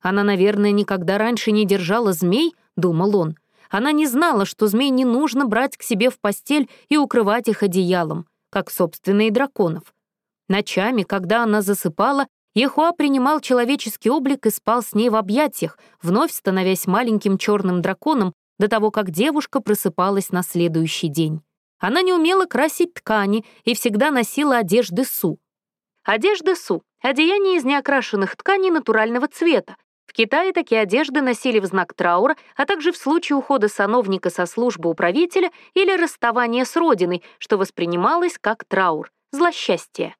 Она, наверное, никогда раньше не держала змей, думал он. Она не знала, что змей не нужно брать к себе в постель и укрывать их одеялом, как собственные драконов. Ночами, когда она засыпала, Ехуа принимал человеческий облик и спал с ней в объятиях, вновь становясь маленьким черным драконом до того, как девушка просыпалась на следующий день. Она не умела красить ткани и всегда носила одежды су. Одежды су — одеяние из неокрашенных тканей натурального цвета. Китае такие одежды носили в знак траура, а также в случае ухода сановника со службы управителя или расставания с родиной, что воспринималось как траур, злосчастье.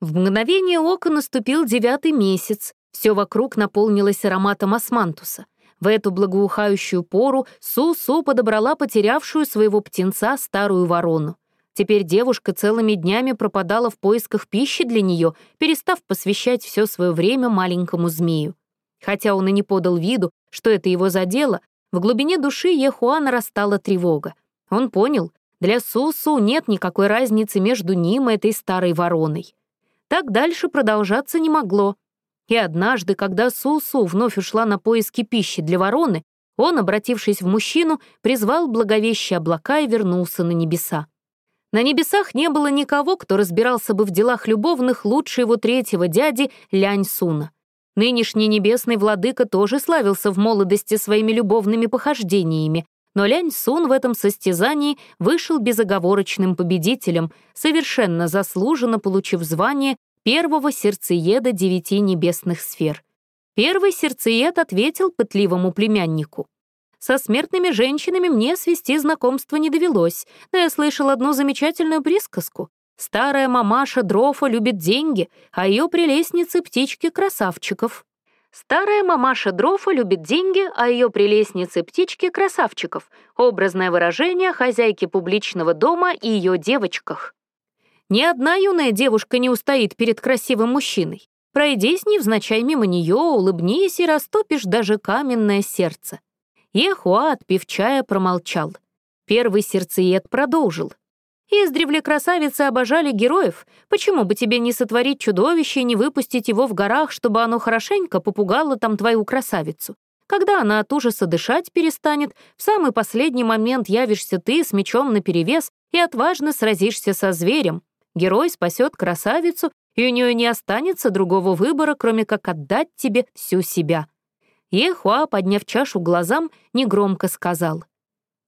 В мгновение ока наступил девятый месяц, все вокруг наполнилось ароматом османтуса — в эту благоухающую пору Су-Су подобрала потерявшую своего птенца старую ворону. Теперь девушка целыми днями пропадала в поисках пищи для нее, перестав посвящать все свое время маленькому змею. Хотя он и не подал виду, что это его задело, в глубине души Ехуана растала тревога. Он понял, для Су-Су нет никакой разницы между ним и этой старой вороной. Так дальше продолжаться не могло. И однажды, когда Су-Су вновь ушла на поиски пищи для вороны, он, обратившись в мужчину, призвал благовещие облака и вернулся на небеса. На небесах не было никого, кто разбирался бы в делах любовных лучше его третьего дяди Лянь Суна. Нынешний небесный владыка тоже славился в молодости своими любовными похождениями, но Лянь Сун в этом состязании вышел безоговорочным победителем, совершенно заслуженно получив звание первого сердцееда девяти небесных сфер. Первый сердцеед ответил пытливому племяннику. «Со смертными женщинами мне свести знакомство не довелось, но я слышал одну замечательную присказку. Старая мамаша Дрофа любит деньги, а ее прелестницы — птички красавчиков». Старая мамаша Дрофа любит деньги, а ее прелестницы — птички красавчиков. Образное выражение хозяйки публичного дома и ее девочках. Ни одна юная девушка не устоит перед красивым мужчиной. Пройдись невзначай мимо нее, улыбнись и растопишь даже каменное сердце. Ехуа, отпив чая, промолчал. Первый сердцеед продолжил. Издревле красавицы обожали героев. Почему бы тебе не сотворить чудовище и не выпустить его в горах, чтобы оно хорошенько попугало там твою красавицу? Когда она от ужаса дышать перестанет, в самый последний момент явишься ты с мечом наперевес и отважно сразишься со зверем, Герой спасет красавицу, и у нее не останется другого выбора, кроме как отдать тебе всю себя. Ехуа, подняв чашу глазам, негромко сказал.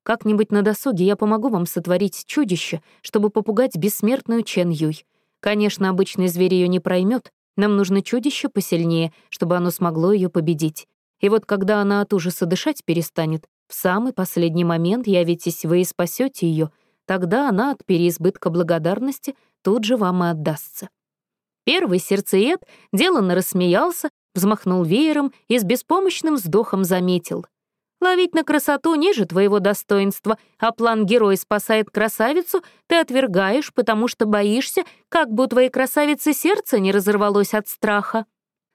«Как-нибудь на досуге я помогу вам сотворить чудище, чтобы попугать бессмертную Чен Юй. Конечно, обычный зверь ее не проймет, нам нужно чудище посильнее, чтобы оно смогло ее победить. И вот когда она от ужаса дышать перестанет, в самый последний момент явитесь вы и спасете ее, тогда она от переизбытка благодарности тут же вам и отдастся. Первый сердцеед деланно рассмеялся, взмахнул веером и с беспомощным вздохом заметил. «Ловить на красоту ниже твоего достоинства, а план герой спасает красавицу ты отвергаешь, потому что боишься, как бы у твоей красавицы сердце не разорвалось от страха.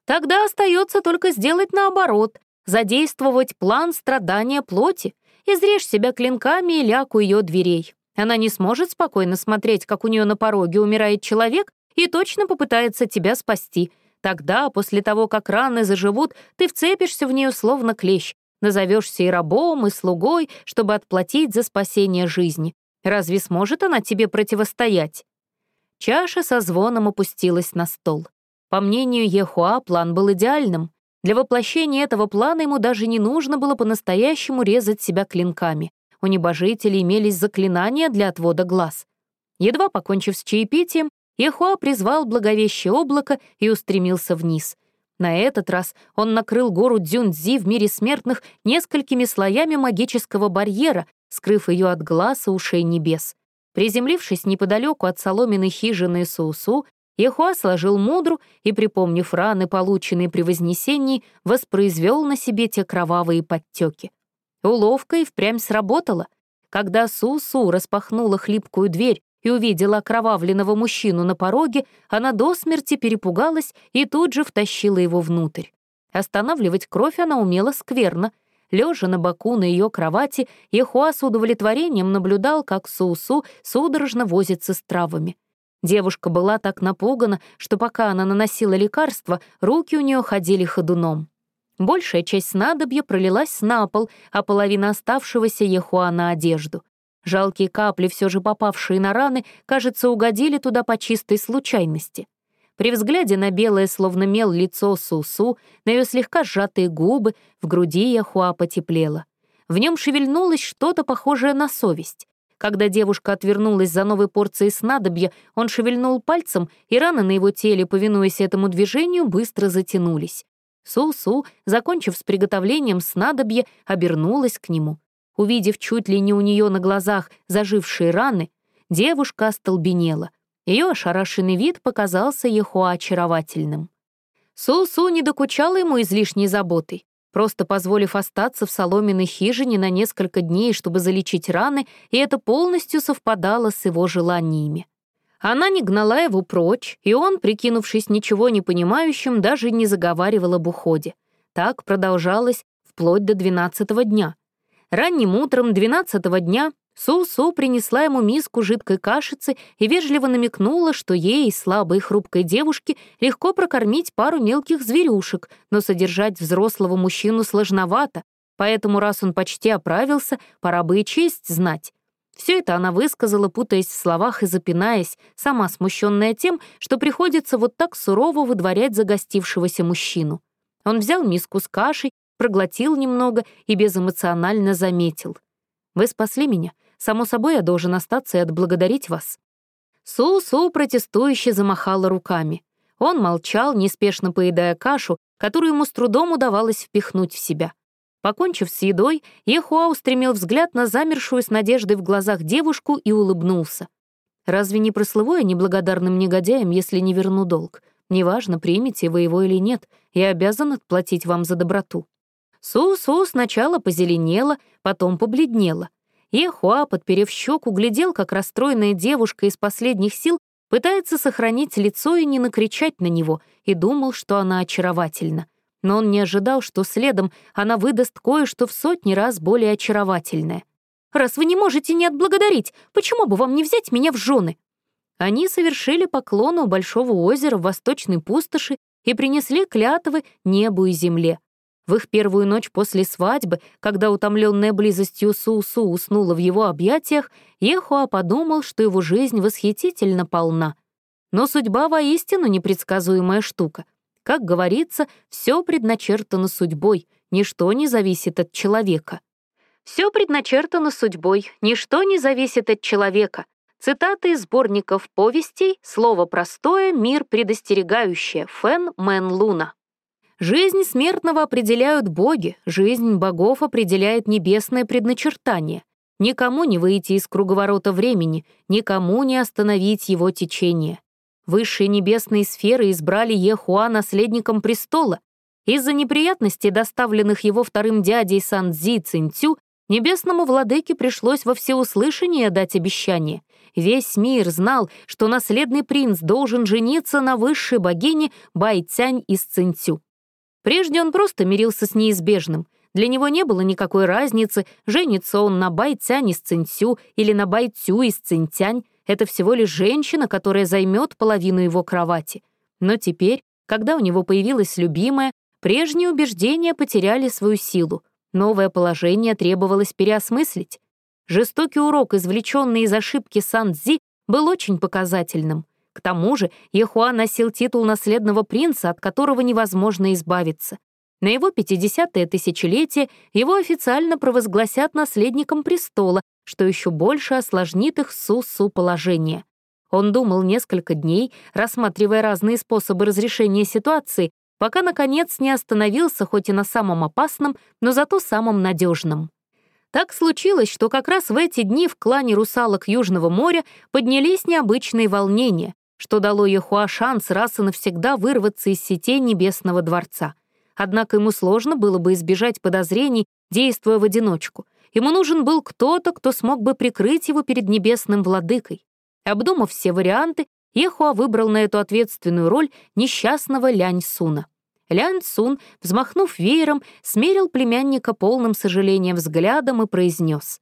Тогда остается только сделать наоборот, задействовать план страдания плоти, изрежь себя клинками и ляг у ее дверей. Она не сможет спокойно смотреть, как у нее на пороге умирает человек, и точно попытается тебя спасти. Тогда, после того, как раны заживут, ты вцепишься в нее словно клещ, назовешься и рабом, и слугой, чтобы отплатить за спасение жизни. Разве сможет она тебе противостоять? Чаша со звоном опустилась на стол. По мнению Ехуа, план был идеальным. Для воплощения этого плана ему даже не нужно было по-настоящему резать себя клинками. У небожителей имелись заклинания для отвода глаз. Едва покончив с чаепитием, Ехуа призвал благовещее облако и устремился вниз. На этот раз он накрыл гору Дзюнцзи в мире смертных несколькими слоями магического барьера, скрыв ее от глаз и ушей небес. Приземлившись неподалеку от соломенной хижины Сусу, Ехуа сложил мудру и, припомнив раны, полученные при Вознесении, воспроизвел на себе те кровавые подтеки. Уловка и впрямь сработала. Когда Су-Су распахнула хлипкую дверь и увидела окровавленного мужчину на пороге, она до смерти перепугалась и тут же втащила его внутрь. Останавливать кровь она умела скверно. Лежа на боку на ее кровати, Ехуа с удовлетворением наблюдал, как Су-Су судорожно возится с травами. Девушка была так напугана, что пока она наносила лекарства, руки у нее ходили ходуном. Большая часть снадобья пролилась на пол, а половина оставшегося ехуа на одежду. Жалкие капли, все же попавшие на раны, кажется, угодили туда по чистой случайности. При взгляде на белое, словно мел, лицо Сусу, на ее слегка сжатые губы, в груди Яхуа потеплело. В нем шевельнулось что-то похожее на совесть. Когда девушка отвернулась за новой порцией снадобья, он шевельнул пальцем, и раны на его теле, повинуясь этому движению, быстро затянулись. Су-Су, закончив с приготовлением снадобья, обернулась к нему. Увидев чуть ли не у нее на глазах зажившие раны, девушка остолбенела. Ее ошарашенный вид показался Ехуа очаровательным. Су-Су не докучала ему излишней заботой просто позволив остаться в соломенной хижине на несколько дней, чтобы залечить раны, и это полностью совпадало с его желаниями. Она не гнала его прочь, и он, прикинувшись ничего не понимающим, даже не заговаривал об уходе. Так продолжалось вплоть до двенадцатого дня. Ранним утром двенадцатого дня Су-Су принесла ему миску жидкой кашицы и вежливо намекнула, что ей, слабой и хрупкой девушке, легко прокормить пару мелких зверюшек, но содержать взрослого мужчину сложновато, поэтому раз он почти оправился, пора бы и честь знать. Все это она высказала, путаясь в словах и запинаясь, сама смущенная тем, что приходится вот так сурово выдворять загостившегося мужчину. Он взял миску с кашей, проглотил немного и безэмоционально заметил. «Вы спасли меня, Само собой, я должен остаться и отблагодарить вас». Су-Су протестующе замахала руками. Он молчал, неспешно поедая кашу, которую ему с трудом удавалось впихнуть в себя. Покончив с едой, Ехуа устремил взгляд на замершую с надеждой в глазах девушку и улыбнулся. «Разве не прослыву я неблагодарным негодяем, если не верну долг? Неважно, примете вы его или нет, я обязан отплатить вам за доброту». Су-Су сначала позеленела, потом побледнела. Ехуа, подперев щеку, глядел, как расстроенная девушка из последних сил пытается сохранить лицо и не накричать на него, и думал, что она очаровательна. Но он не ожидал, что следом она выдаст кое-что в сотни раз более очаровательное. «Раз вы не можете не отблагодарить, почему бы вам не взять меня в жены?» Они совершили поклон у большого озера в восточной пустоши и принесли клятвы небу и земле. В их первую ночь после свадьбы, когда утомленная близостью Су-Су уснула в его объятиях, Ехуа подумал, что его жизнь восхитительно полна. Но судьба воистину непредсказуемая штука. Как говорится, все предначертано судьбой, ничто не зависит от человека. Все предначертано судьбой, ничто не зависит от человека. Цитаты из сборников повестей «Слово простое, мир предостерегающее» Фэн Мэн Луна. Жизнь смертного определяют боги, жизнь богов определяет небесное предначертание. Никому не выйти из круговорота времени, никому не остановить его течение. Высшие небесные сферы избрали Ехуа наследником престола. Из-за неприятностей, доставленных его вторым дядей Сан-Дзи Цинцю, небесному владыке пришлось во всеуслышание дать обещание. Весь мир знал, что наследный принц должен жениться на высшей богине Байцянь из Цинцю. Прежде он просто мирился с неизбежным. Для него не было никакой разницы, женится он на Байцянь из Цинцю или на Байцю из Цинтянь. Это всего лишь женщина, которая займет половину его кровати. Но теперь, когда у него появилась любимая, прежние убеждения потеряли свою силу. Новое положение требовалось переосмыслить. Жестокий урок, извлеченный из ошибки Сан-Дзи, был очень показательным. К тому же Ехуа носил титул наследного принца, от которого невозможно избавиться. На его 50-е тысячелетие его официально провозгласят наследником престола, что еще больше осложнит их Су-Су положение. Он думал несколько дней, рассматривая разные способы разрешения ситуации, пока, наконец, не остановился хоть и на самом опасном, но зато самом надежном. Так случилось, что как раз в эти дни в клане русалок Южного моря поднялись необычные волнения, что дало Ехуа шанс раз и навсегда вырваться из сетей Небесного дворца. Однако ему сложно было бы избежать подозрений, действуя в одиночку. Ему нужен был кто-то, кто смог бы прикрыть его перед Небесным владыкой. Обдумав все варианты, Ехуа выбрал на эту ответственную роль несчастного Лянь Суна. Лянь Сун, взмахнув веером, смерил племянника полным сожалением взглядом и произнес.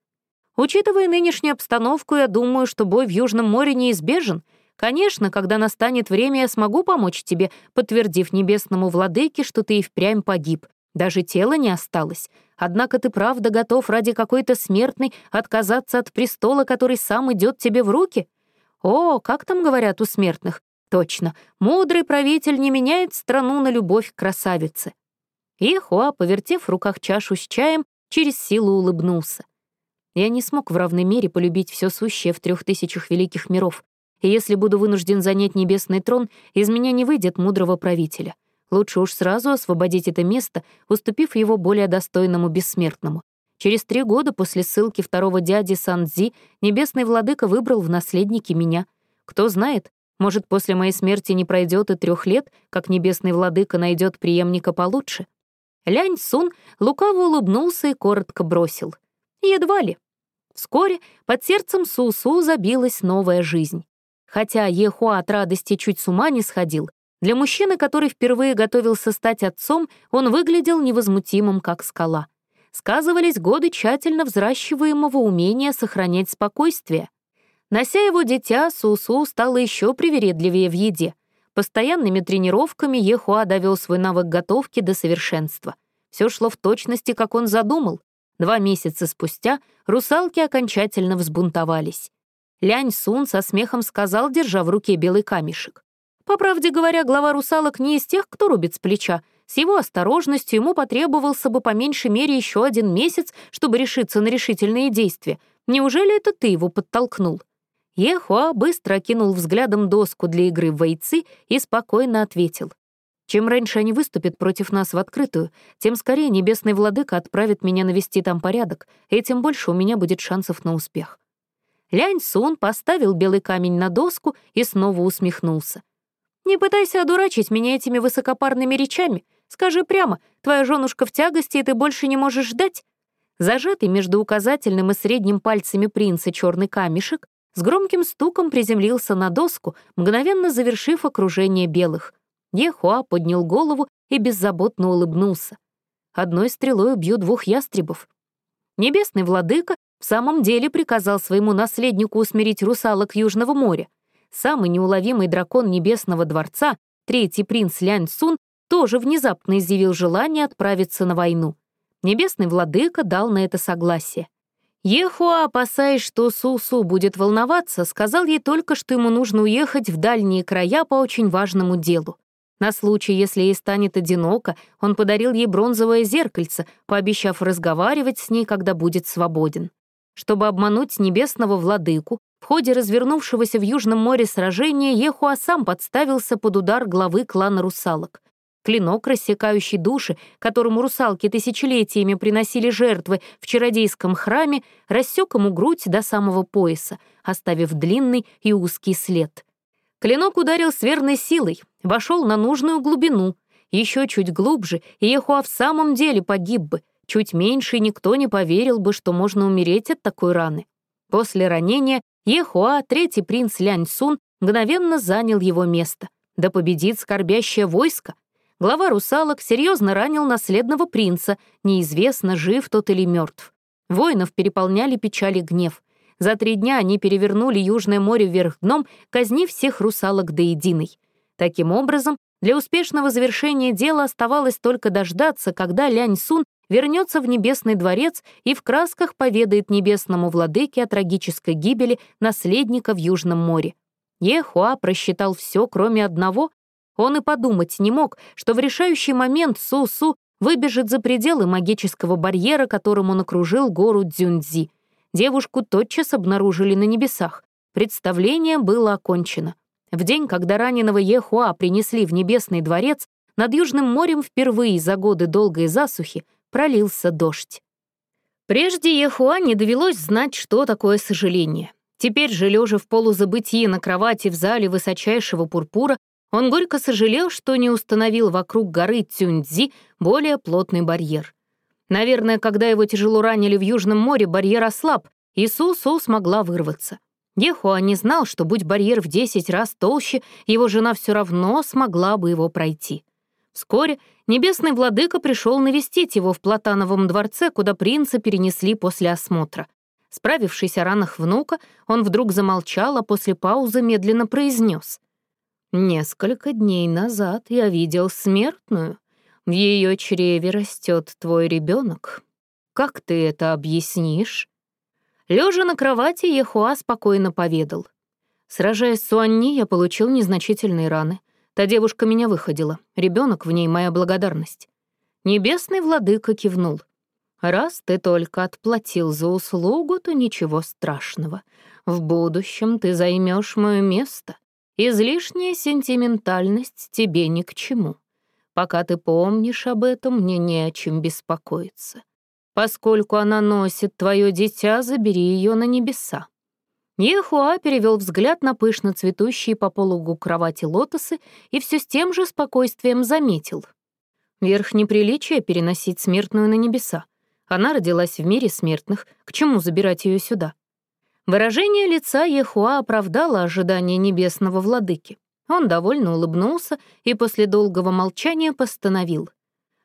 «Учитывая нынешнюю обстановку, я думаю, что бой в Южном море неизбежен. Конечно, когда настанет время, я смогу помочь тебе, подтвердив небесному владыке, что ты и впрямь погиб. Даже тела не осталось. Однако ты правда готов ради какой-то смертной отказаться от престола, который сам идет тебе в руки? О, как там говорят у смертных? Точно, мудрый правитель не меняет страну на любовь к красавице. И Хуа, повертев в руках чашу с чаем, через силу улыбнулся. Я не смог в равной мере полюбить все сущее в трех тысячах великих миров, и если буду вынужден занять небесный трон, из меня не выйдет мудрого правителя. Лучше уж сразу освободить это место, уступив его более достойному бессмертному. Через три года после ссылки второго дяди Сандзи небесный владыка выбрал в наследники меня. Кто знает, может, после моей смерти не пройдет и трех лет, как небесный владыка найдет преемника получше? Лянь Сун лукаво улыбнулся и коротко бросил. Едва ли. Вскоре под сердцем Су-Су забилась новая жизнь. Хотя Ехуа от радости чуть с ума не сходил, для мужчины, который впервые готовился стать отцом, он выглядел невозмутимым, как скала. Сказывались годы тщательно взращиваемого умения сохранять спокойствие. Нося его дитя, Сусу стало еще привередливее в еде. Постоянными тренировками Ехуа довел свой навык готовки до совершенства. Все шло в точности, как он задумал. Два месяца спустя русалки окончательно взбунтовались. Лянь Сун со смехом сказал, держа в руке белый камешек. По правде говоря, глава русалок не из тех, кто рубит с плеча. С его осторожностью ему потребовался бы по меньшей мере еще один месяц, чтобы решиться на решительные действия. Неужели это ты его подтолкнул? Ехуа быстро окинул взглядом доску для игры в бойцы и спокойно ответил. «Чем раньше они выступят против нас в открытую, тем скорее небесный владыка отправит меня навести там порядок, и тем больше у меня будет шансов на успех». Лянь Сун поставил белый камень на доску и снова усмехнулся. «Не пытайся одурачить меня этими высокопарными речами. Скажи прямо, твоя женушка в тягости, и ты больше не можешь ждать?» Зажатый между указательным и средним пальцами принца черный камешек с громким стуком приземлился на доску, мгновенно завершив окружение белых. Ехуа поднял голову и беззаботно улыбнулся. Одной стрелой убью двух ястребов. Небесный владыка в самом деле приказал своему наследнику усмирить русалок Южного моря. Самый неуловимый дракон Небесного дворца, третий принц Лянь Сун, тоже внезапно изъявил желание отправиться на войну. Небесный владыка дал на это согласие. Ехуа, опасаясь, что Су-Су будет волноваться, сказал ей только, что ему нужно уехать в дальние края по очень важному делу. На случай, если ей станет одиноко, он подарил ей бронзовое зеркальце, пообещав разговаривать с ней, когда будет свободен. Чтобы обмануть небесного владыку, в ходе развернувшегося в Южном море сражения Ехуа сам подставился под удар главы клана русалок. Клинок, рассекающий души, которому русалки тысячелетиями приносили жертвы в чародейском храме, рассек ему грудь до самого пояса, оставив длинный и узкий след. Клинок ударил с верной силой, вошел на нужную глубину. Еще чуть глубже, и Ехуа в самом деле погиб бы. Чуть меньше, никто не поверил бы, что можно умереть от такой раны. После ранения Ехуа, третий принц Лянь Сун, мгновенно занял его место. Да победит скорбящее войско. Глава русалок серьезно ранил наследного принца, неизвестно, жив тот или мертв. Воинов переполняли печаль и гнев. За три дня они перевернули Южное море вверх дном, казнив всех русалок до единой. Таким образом, для успешного завершения дела оставалось только дождаться, когда Лянь Сун вернется в Небесный дворец и в красках поведает небесному владыке о трагической гибели наследника в Южном море. Ехуа просчитал все, кроме одного он и подумать не мог, что в решающий момент Су-Су выбежит за пределы магического барьера, которым он окружил гору Дзюньцзи. Девушку тотчас обнаружили на небесах. Представление было окончено. В день, когда раненого Ехуа принесли в Небесный дворец, над Южным морем впервые за годы долгой засухи пролился дождь. Прежде Ехуа не довелось знать, что такое сожаление. Теперь же, лежа в полузабытии на кровати в зале высочайшего пурпура, он горько сожалел, что не установил вокруг горы Цюньцзи более плотный барьер. Наверное, когда его тяжело ранили в Южном море, барьер ослаб, и Су-Су смогла вырваться. Ехуа не знал, что, будь барьер в 10 раз толще, его жена все равно смогла бы его пройти. Вскоре небесный владыка пришел навестить его в Платановом дворце, куда принца перенесли после осмотра. Справившись о ранах внука, он вдруг замолчал, а после паузы медленно произнес: «Несколько дней назад я видел смертную. В ее чреве растет твой ребенок. Как ты это объяснишь?» Лежа на кровати, Ехуа спокойно поведал. Сражаясь с Суанни, я получил незначительные раны. Та девушка меня выходила. Ребенок в ней — моя благодарность. Небесный владыка кивнул. «Раз ты только отплатил за услугу, то ничего страшного. В будущем ты займешь мое место. Излишняя сентиментальность тебе ни к чему. Пока ты помнишь об этом, мне не о чем беспокоиться. Поскольку она носит твое дитя, забери ее на небеса. Ехуа перевел взгляд на пышно цветущие по пологу кровати лотосы и все с тем же спокойствием заметил. Верх неприличия переносить смертную на небеса. Она родилась в мире смертных, к чему забирать ее сюда? Выражение лица Ехуа оправдало ожидания небесного владыки. Он довольно улыбнулся и после долгого молчания постановил.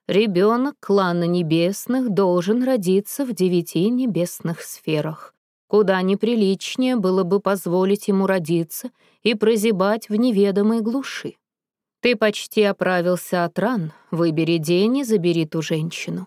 Ребенок клана небесных должен родиться в девяти небесных сферах. Куда неприличнее было бы позволить ему родиться и прозябать в неведомой глуши. Ты почти оправился от ран, выбери день и забери ту женщину.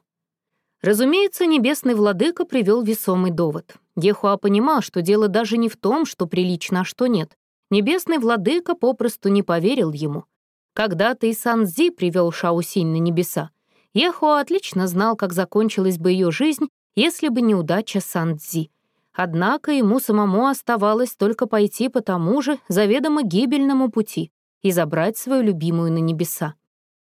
Разумеется, небесный владыка привел весомый довод. Ехуа понимал, что дело даже не в том, что прилично, а что нет. Небесный владыка попросту не поверил ему. Когда-то и Санзи привел Шаусинь на небеса. Ехуа отлично знал, как закончилась бы ее жизнь, если бы неудача Сандзи — Однако ему самому оставалось только пойти по тому же заведомо гибельному пути и забрать свою любимую на небеса.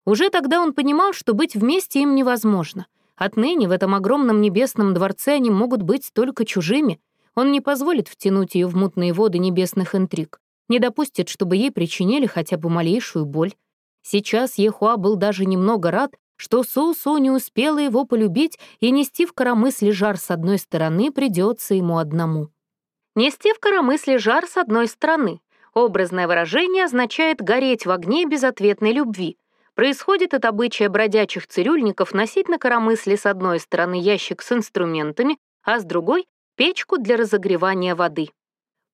Уже тогда он понимал, что быть вместе им невозможно. Отныне в этом огромном небесном дворце они могут быть только чужими. Он не позволит втянуть ее в мутные воды небесных интриг, не допустит, чтобы ей причинили хотя бы малейшую боль. Сейчас Ехуа был даже немного рад, что Су-Су не успела его полюбить, и нести в коромысле жар с одной стороны придется ему одному. Нести в коромысле жар с одной стороны. Образное выражение означает гореть в огне безответной любви. Происходит от обычая бродячих цирюльников носить на коромысле с одной стороны ящик с инструментами, а с другой — печку для разогревания воды.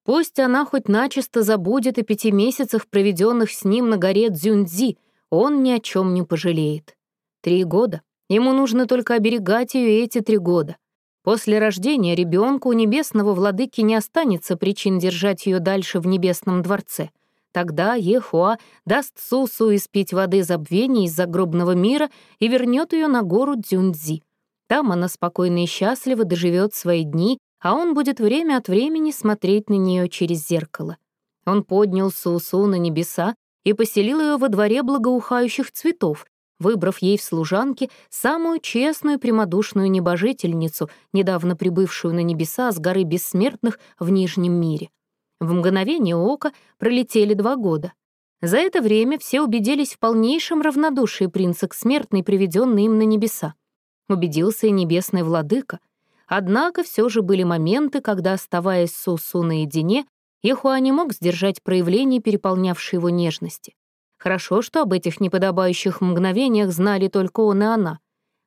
Пусть она хоть начисто забудет о пяти месяцах, проведенных с ним на горе Дзюньцзи, он ни о чем не пожалеет. Три года. Ему нужно только оберегать ее эти три года. После рождения ребенка у небесного владыки не останется причин держать ее дальше в небесном дворце. Тогда Ехуа даст Сусу испить воды забвения из загробного мира и вернет ее на гору Дзюньцзи. Там она спокойно и счастливо доживет свои дни, а он будет время от времени смотреть на нее через зеркало. Он поднял Сусу на небеса и поселил ее во дворе благоухающих цветов, выбрав ей в служанке самую честную прямодушную небожительницу, недавно прибывшую на небеса с горы бессмертных в Нижнем мире. В мгновение ока пролетели два года. За это время все убедились в полнейшем равнодушии принца к смертной, приведенной им на небеса. Убедился и небесный владыка. Однако все же были моменты, когда, оставаясь с Сусу наедине, Ехуа не мог сдержать проявление, переполнявшей его нежности. Хорошо, что об этих неподобающих мгновениях знали только он и она.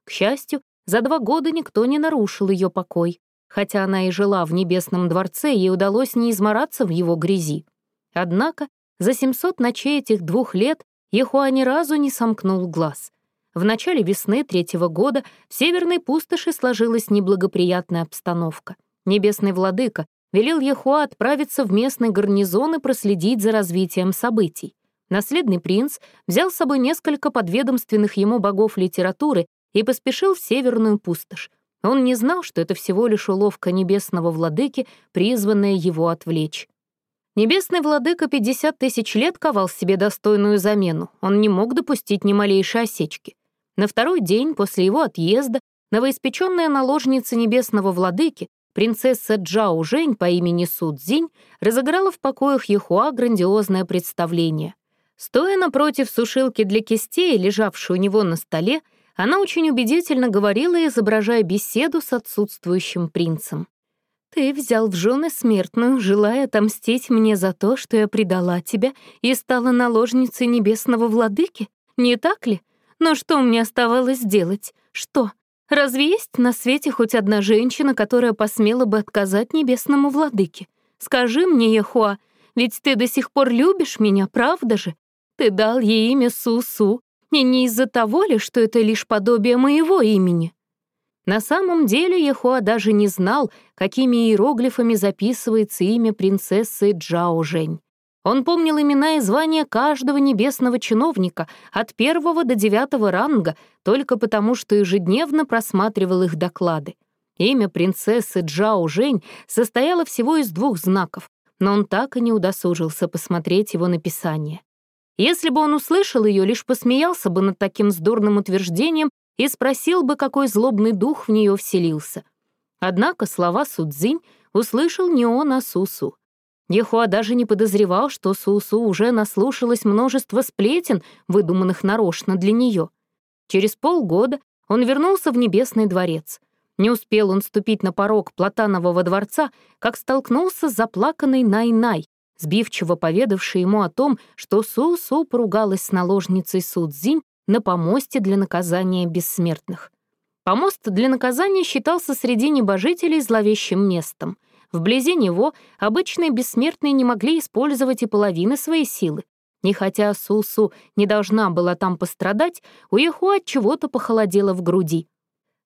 К счастью, за два года никто не нарушил ее покой. Хотя она и жила в небесном дворце, ей удалось не измораться в его грязи. Однако за 700 ночей этих двух лет Ехуа ни разу не сомкнул глаз. В начале весны третьего года в северной пустоши сложилась неблагоприятная обстановка. Небесный владыка велел Ехуа отправиться в местный гарнизон и проследить за развитием событий. Наследный принц взял с собой несколько подведомственных ему богов литературы и поспешил в северную пустошь. Он не знал, что это всего лишь уловка небесного владыки, призванная его отвлечь. Небесный владыка 50 тысяч лет ковал себе достойную замену, он не мог допустить ни малейшей осечки. На второй день после его отъезда новоиспеченная наложница небесного владыки, принцесса Джао Жень по имени Су Цзинь, разыграла в покоях Яхуа грандиозное представление. Стоя напротив сушилки для кистей, лежавшей у него на столе, она очень убедительно говорила, изображая беседу с отсутствующим принцем. Ты взял в жены смертную, желая отомстить мне за то, что я предала тебя и стала наложницей небесного владыки? Не так ли? Но что мне оставалось делать? Что? Разве есть на свете хоть одна женщина, которая посмела бы отказать небесному владыке? Скажи мне, Ехуа, ведь ты до сих пор любишь меня, правда же? Ты дал ей имя Сусу, и не из-за того ли, что это лишь подобие моего имени? На самом деле Ехуа даже не знал, какими иероглифами записывается имя принцессы Джао Жень. Он помнил имена и звания каждого небесного чиновника от первого до девятого ранга только потому, что ежедневно просматривал их доклады. Имя принцессы Джао Жень состояло всего из двух знаков, но он так и не удосужился посмотреть его написание. Если бы он услышал ее, лишь посмеялся бы над таким здорным утверждением и спросил бы, какой злобный дух в нее вселился. Однако слова Судзинь услышал не он, а Сусу. Ехуа даже не подозревал, что Сусу уже наслушалось множество сплетен, выдуманных нарочно для нее. Через полгода он вернулся в Небесный дворец. Не успел он ступить на порог Платанового дворца, как столкнулся с заплаканной Най-Най, сбивчиво поведавшей ему о том, что Су-Су поругалась с наложницей Судзинь на помосте для наказания бессмертных. Помост для наказания считался среди небожителей зловещим местом. Вблизи него обычные бессмертные не могли использовать и половины своей силы. И хотя Сусу не должна была там пострадать, у Ехуа от чего-то похолодело в груди.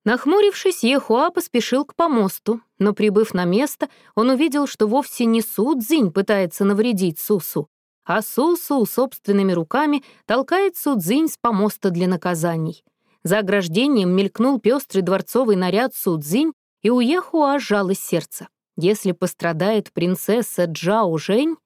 Нахмурившись, Ехуа поспешил к помосту, но, прибыв на место, он увидел, что вовсе не Судзинь пытается навредить Сусу, а Сусу собственными руками толкает Судзинь с помоста для наказаний. За ограждением мелькнул пестрый дворцовый наряд Судзинь, и у Яхуа сжалось сердце. Если пострадает принцесса Джао Жень...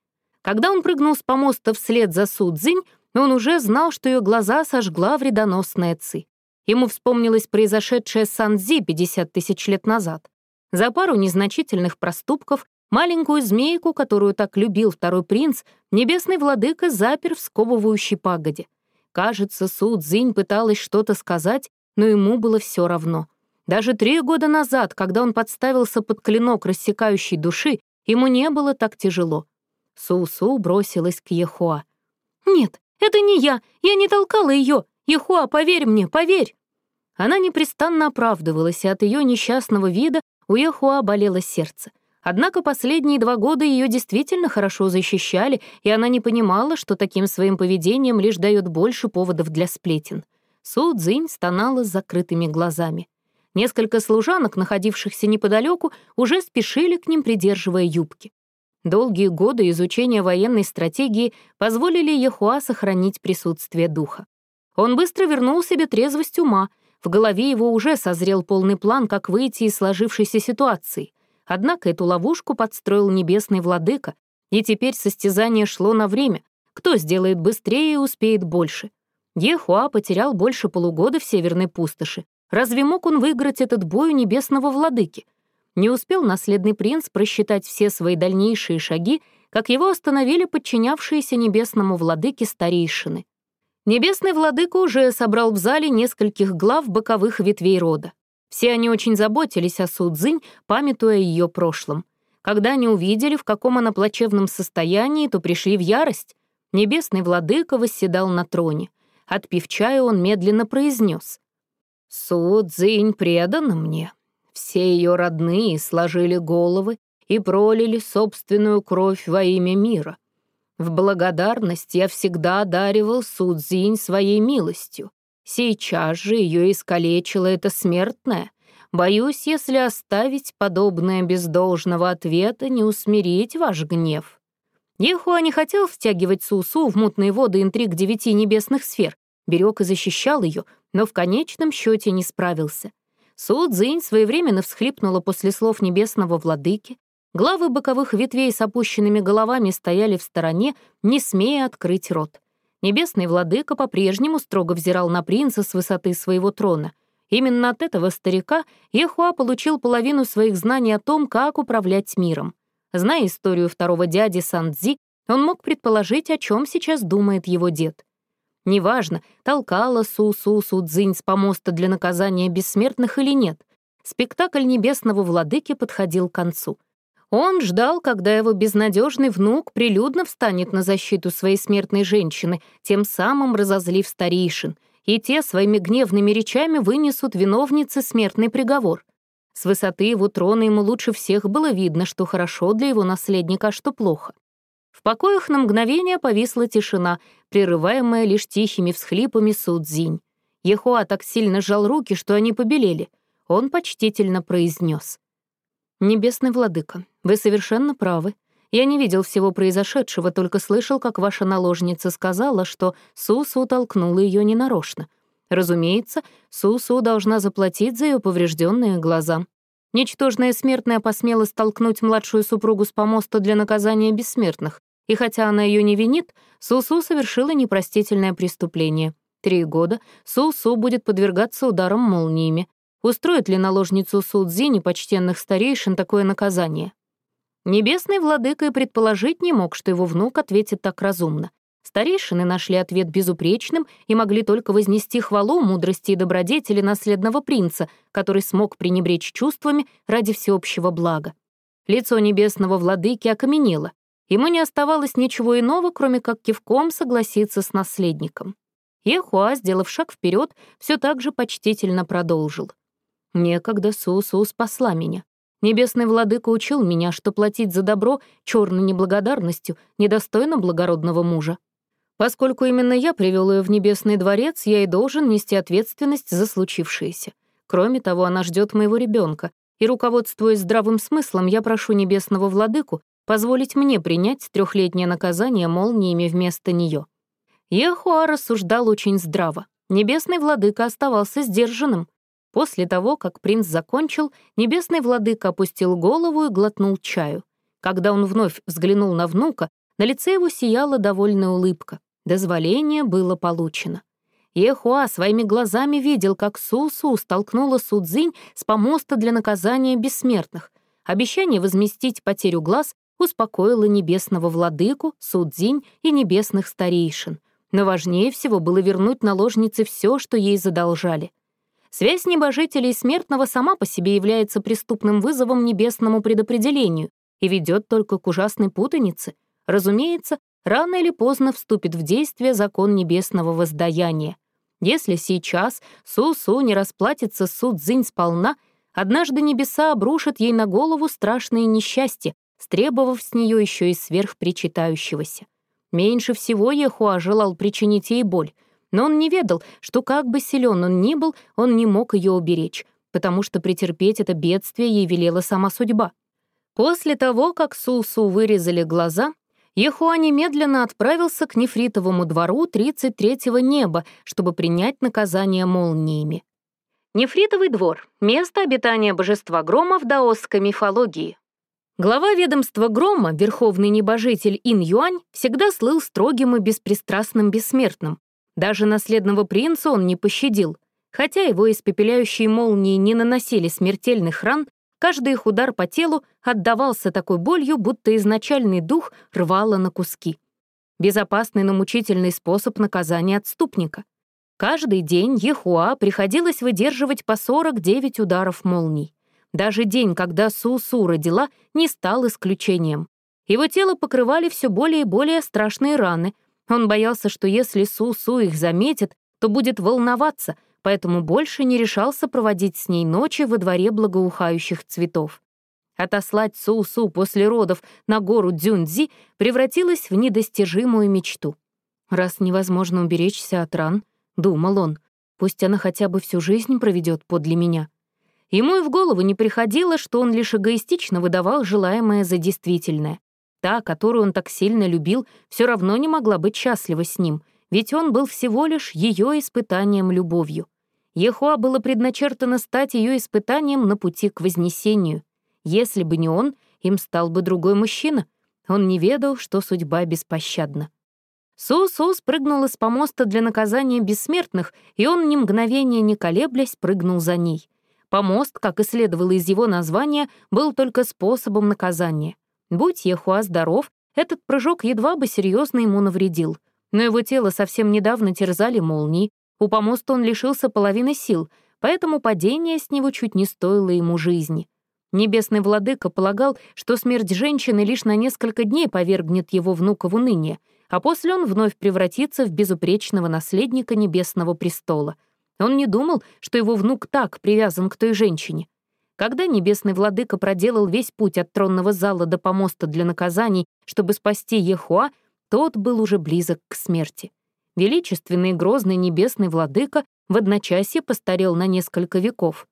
Когда он прыгнул с помоста вслед за Судзинь, он уже знал, что ее глаза сожгла вредоносная Ци. Ему вспомнилось произошедшее с Санзи 50 тысяч лет назад. За пару незначительных проступков Маленькую змейку, которую так любил второй принц, небесный владыка запер в сковывающей пагоде. Кажется, Су Цзинь пыталась что-то сказать, но ему было все равно. Даже три года назад, когда он подставился под клинок рассекающей души, ему не было так тяжело. Су-Су бросилась к Ехуа. «Нет, это не я, я не толкала ее. Ехуа, поверь мне, поверь!» Она непрестанно оправдывалась, и от ее несчастного вида у Ехуа болело сердце. Однако последние два года ее действительно хорошо защищали, и она не понимала, что таким своим поведением лишь дает больше поводов для сплетен. Су Цзинь стонала с закрытыми глазами. Несколько служанок, находившихся неподалеку, уже спешили к ним, придерживая юбки. Долгие годы изучения военной стратегии позволили Яхуа сохранить присутствие духа. Он быстро вернул себе трезвость ума, в голове его уже созрел полный план, как выйти из сложившейся ситуации — Однако эту ловушку подстроил небесный владыка, и теперь состязание шло на время. Кто сделает быстрее и успеет больше? Ехуа потерял больше полугода в Северной пустоши. Разве мог он выиграть этот бой у небесного владыки? Не успел наследный принц просчитать все свои дальнейшие шаги, как его остановили подчинявшиеся небесному владыке старейшины. Небесный владыка уже собрал в зале нескольких глав боковых ветвей рода. Все они очень заботились о Судзинь, памятуя ее прошлом. Когда они увидели, в каком она плачевном состоянии, то пришли в ярость. Небесный владыка восседал на троне. Отпив чая, он медленно произнес. «Судзинь предана мне. Все ее родные сложили головы и пролили собственную кровь во имя мира. В благодарность я всегда одаривал Судзинь своей милостью. Сейчас же ее искалечила эта смертная. Боюсь, если оставить подобное без должного ответа, не усмирить ваш гнев». Ехуа не хотел втягивать Сусу в мутные воды интриг девяти небесных сфер. Берег и защищал ее, но в конечном счете не справился. Су Цзинь своевременно всхлипнула после слов небесного владыки. Главы боковых ветвей с опущенными головами стояли в стороне, не смея открыть рот. Небесный владыка по-прежнему строго взирал на принца с высоты своего трона. Именно от этого старика Ехуа получил половину своих знаний о том, как управлять миром. Зная историю второго дяди Сандзи, он мог предположить, о чем сейчас думает его дед. Неважно, толкала Су-Су Судзинь с помоста для наказания бессмертных или нет, спектакль небесного владыки подходил к концу — он ждал, когда его безнадежный внук прилюдно встанет на защиту своей смертной женщины, тем самым разозлив старейшин, и те своими гневными речами вынесут виновнице смертный приговор. С высоты его трона ему лучше всех было видно, что хорошо для его наследника, а что плохо. В покоях на мгновение повисла тишина, прерываемая лишь тихими всхлипами Судзинь. Ехуа так сильно сжал руки, что они побелели. Он почтительно произнес: «Небесный владыка, вы совершенно правы. Я не видел всего произошедшего, только слышал, как ваша наложница сказала, что Сусу толкнула ее ненарочно. Разумеется, Сусу должна заплатить за ее поврежденные глаза. Ничтожная смертная посмела столкнуть младшую супругу с помоста для наказания бессмертных, и хотя она ее не винит, Сусу совершила непростительное преступление. Три года Сусу будет подвергаться ударам молниями. Устроит ли наложницу Судзи непочтенных старейшин такое наказание? Небесный владыка и предположить не мог, что его внук ответит так разумно. Старейшины нашли ответ безупречным и могли только вознести хвалу мудрости и добродетели наследного принца, который смог пренебречь чувствами ради всеобщего блага. Лицо небесного владыки окаменело. Ему не оставалось ничего иного, кроме как кивком согласиться с наследником. Ехуа, сделав шаг вперед, все так же почтительно продолжил — Некогда Сусу спасла меня. Небесный владыка учил меня, что платить за добро черной неблагодарностью недостойно благородного мужа. Поскольку именно я привел ее в небесный дворец, я и должен нести ответственность за случившееся. Кроме того, она ждет моего ребенка, и, руководствуясь здравым смыслом, я прошу небесного владыку позволить мне принять трехлетнее наказание молниями вместо нее. Ехуа рассуждал очень здраво. Небесный владыка оставался сдержанным. После того, как принц закончил, небесный владыка опустил голову и глотнул чаю. Когда он вновь взглянул на внука, на лице его сияла довольная улыбка. Дозволение было получено. Ехуа своими глазами видел, как Су-Су столкнула Судзинь с помоста для наказания бессмертных. Обещание возместить потерю глаз успокоило небесного владыку, Судзинь и небесных старейшин. Но важнее всего было вернуть наложнице все, что ей задолжали — Связь небожителей и смертного сама по себе является преступным вызовом небесному предопределению и ведет только к ужасной путанице. Разумеется, рано или поздно вступит в действие закон небесного воздаяния. Если сейчас Су-Су не расплатится суд Цзинь сполна, однажды небеса обрушат ей на голову страшные несчастья, стребовав с нее еще и сверхпричитающегося. Меньше всего Ехуа желал причинить ей боль, но он не ведал, что как бы силен он ни был, он не мог ее уберечь, потому что претерпеть это бедствие ей велела сама судьба. После того, как Сусу вырезали глаза, Ехуа немедленно отправился к нефритовому двору 33-го неба, чтобы принять наказание молниями. Нефритовый двор — место обитания божества грома в даосской мифологии. Глава ведомства грома, верховный небожитель Ин Юань, всегда слыл строгим и беспристрастным бессмертным, даже наследного принца он не пощадил. Хотя его испепеляющие молнии не наносили смертельных ран, каждый их удар по телу отдавался такой болью, будто изначальный дух рвало на куски. Безопасный, но мучительный способ наказания отступника. Каждый день Ехуа приходилось выдерживать по 49 ударов молний. Даже день, когда Су-Су родила, не стал исключением. Его тело покрывали все более и более страшные раны, он боялся, что если Су-Су их заметит, то будет волноваться, поэтому больше не решался проводить с ней ночи во дворе благоухающих цветов. Отослать Су-Су после родов на гору Дзюньцзи превратилось в недостижимую мечту. «Раз невозможно уберечься от ран», — думал он, «пусть она хотя бы всю жизнь проведет подле меня». Ему и в голову не приходило, что он лишь эгоистично выдавал желаемое за действительное. Та, которую он так сильно любил, все равно не могла быть счастлива с ним, ведь он был всего лишь ее испытанием любовью. Ехуа было предначертано стать ее испытанием на пути к вознесению. Если бы не он, им стал бы другой мужчина. Он не ведал, что судьба беспощадна. Су-Су спрыгнула с помоста для наказания бессмертных, и он, ни мгновения не колеблясь, прыгнул за ней. Помост, как и следовало из его названия, был только способом наказания. Будь Ехуа здоров, этот прыжок едва бы серьезно ему навредил. Но его тело совсем недавно терзали молнии, у помоста он лишился половины сил, поэтому падение с него чуть не стоило ему жизни. Небесный владыка полагал, что смерть женщины лишь на несколько дней повергнет его внука в уныние, а после он вновь превратится в безупречного наследника небесного престола. Он не думал, что его внук так привязан к той женщине. Когда небесный владыка проделал весь путь от тронного зала до помоста для наказаний, чтобы спасти Ехуа, тот был уже близок к смерти. Величественный и грозный небесный владыка в одночасье постарел на несколько веков.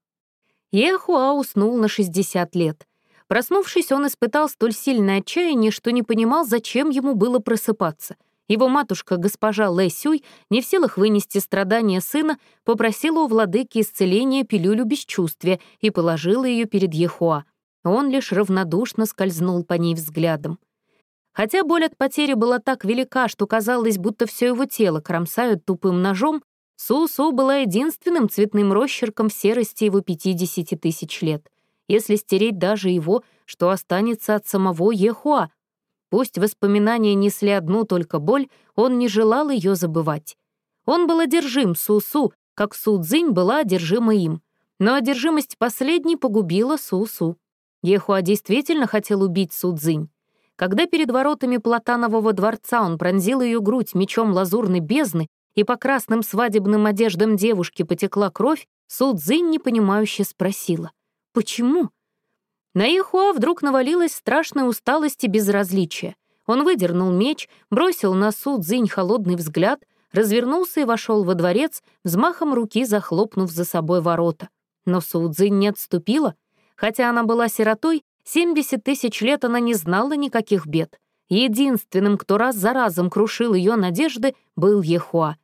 Ехуа уснул на 60 лет. Проснувшись, он испытал столь сильное отчаяние, что не понимал, зачем ему было просыпаться. Его матушка, госпожа Лэ Сюй, не в силах вынести страдания сына, попросила у владыки исцеления пилюлю бесчувствия и положила ее перед Ехуа. Он лишь равнодушно скользнул по ней взглядом. Хотя боль от потери была так велика, что казалось, будто все его тело кромсают тупым ножом, Су-Су была единственным цветным росчерком в серости его 50 тысяч лет — если стереть даже его, что останется от самого Ехуа. Пусть воспоминания несли одну только боль, он не желал ее забывать. Он был одержим Су-Су, как Су-Цзинь была одержима им. Но одержимость последней погубила Су-Су. Ехуа действительно хотел убить Су-Цзинь. Когда перед воротами Платанового дворца он пронзил ее грудь мечом лазурной бездны, и по красным свадебным одеждам девушки потекла кровь, Су-Цзинь непонимающе спросила. Почему? На Ихуа вдруг навалилась страшная усталость и безразличие. Он выдернул меч, бросил на Су Цзинь холодный взгляд, развернулся и вошел во дворец, взмахом руки захлопнув за собой ворота. Но Су Цзинь не отступила. Хотя она была сиротой, 70 тысяч лет она не знала никаких бед. Единственным, кто раз за разом крушил ее надежды, был Ехуа.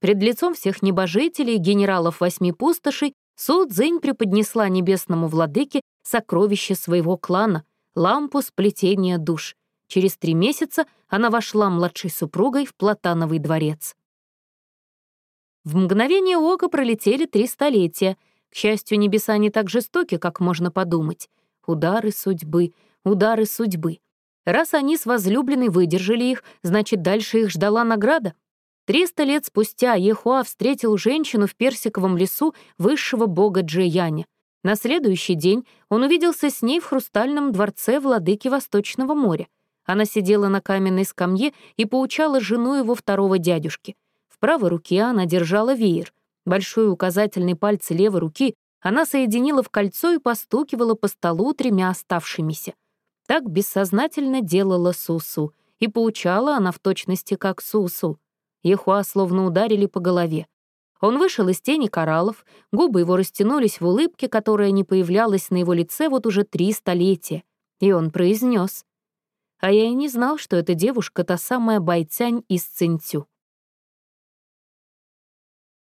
Пред лицом всех небожителей генералов восьми пустошей Су Цзинь преподнесла небесному владыке сокровище своего клана — лампу сплетения душ. Через три месяца она вошла младшей супругой в Платановый дворец. В мгновение ока пролетели три столетия. К счастью, небеса не так жестоки, как можно подумать. Удары судьбы, удары судьбы. Раз они с возлюбленной выдержали их, значит, дальше их ждала награда. Триста лет спустя Ехуа встретил женщину в персиковом лесу высшего бога Джияня. На следующий день он увиделся с ней в хрустальном дворце владыки Восточного моря. Она сидела на каменной скамье и поучала жену его второго дядюшки. В правой руке она держала веер. Большой указательный пальцы левой руки она соединила в кольцо и постукивала по столу тремя оставшимися. Так бессознательно делала Сусу, и поучала она в точности как Сусу. Ехуа словно ударили по голове. Он вышел из тени кораллов, губы его растянулись в улыбке, которая не появлялась на его лице вот уже три столетия. И он произнес: «А я и не знал, что эта девушка — та самая Байцянь из Цинцю».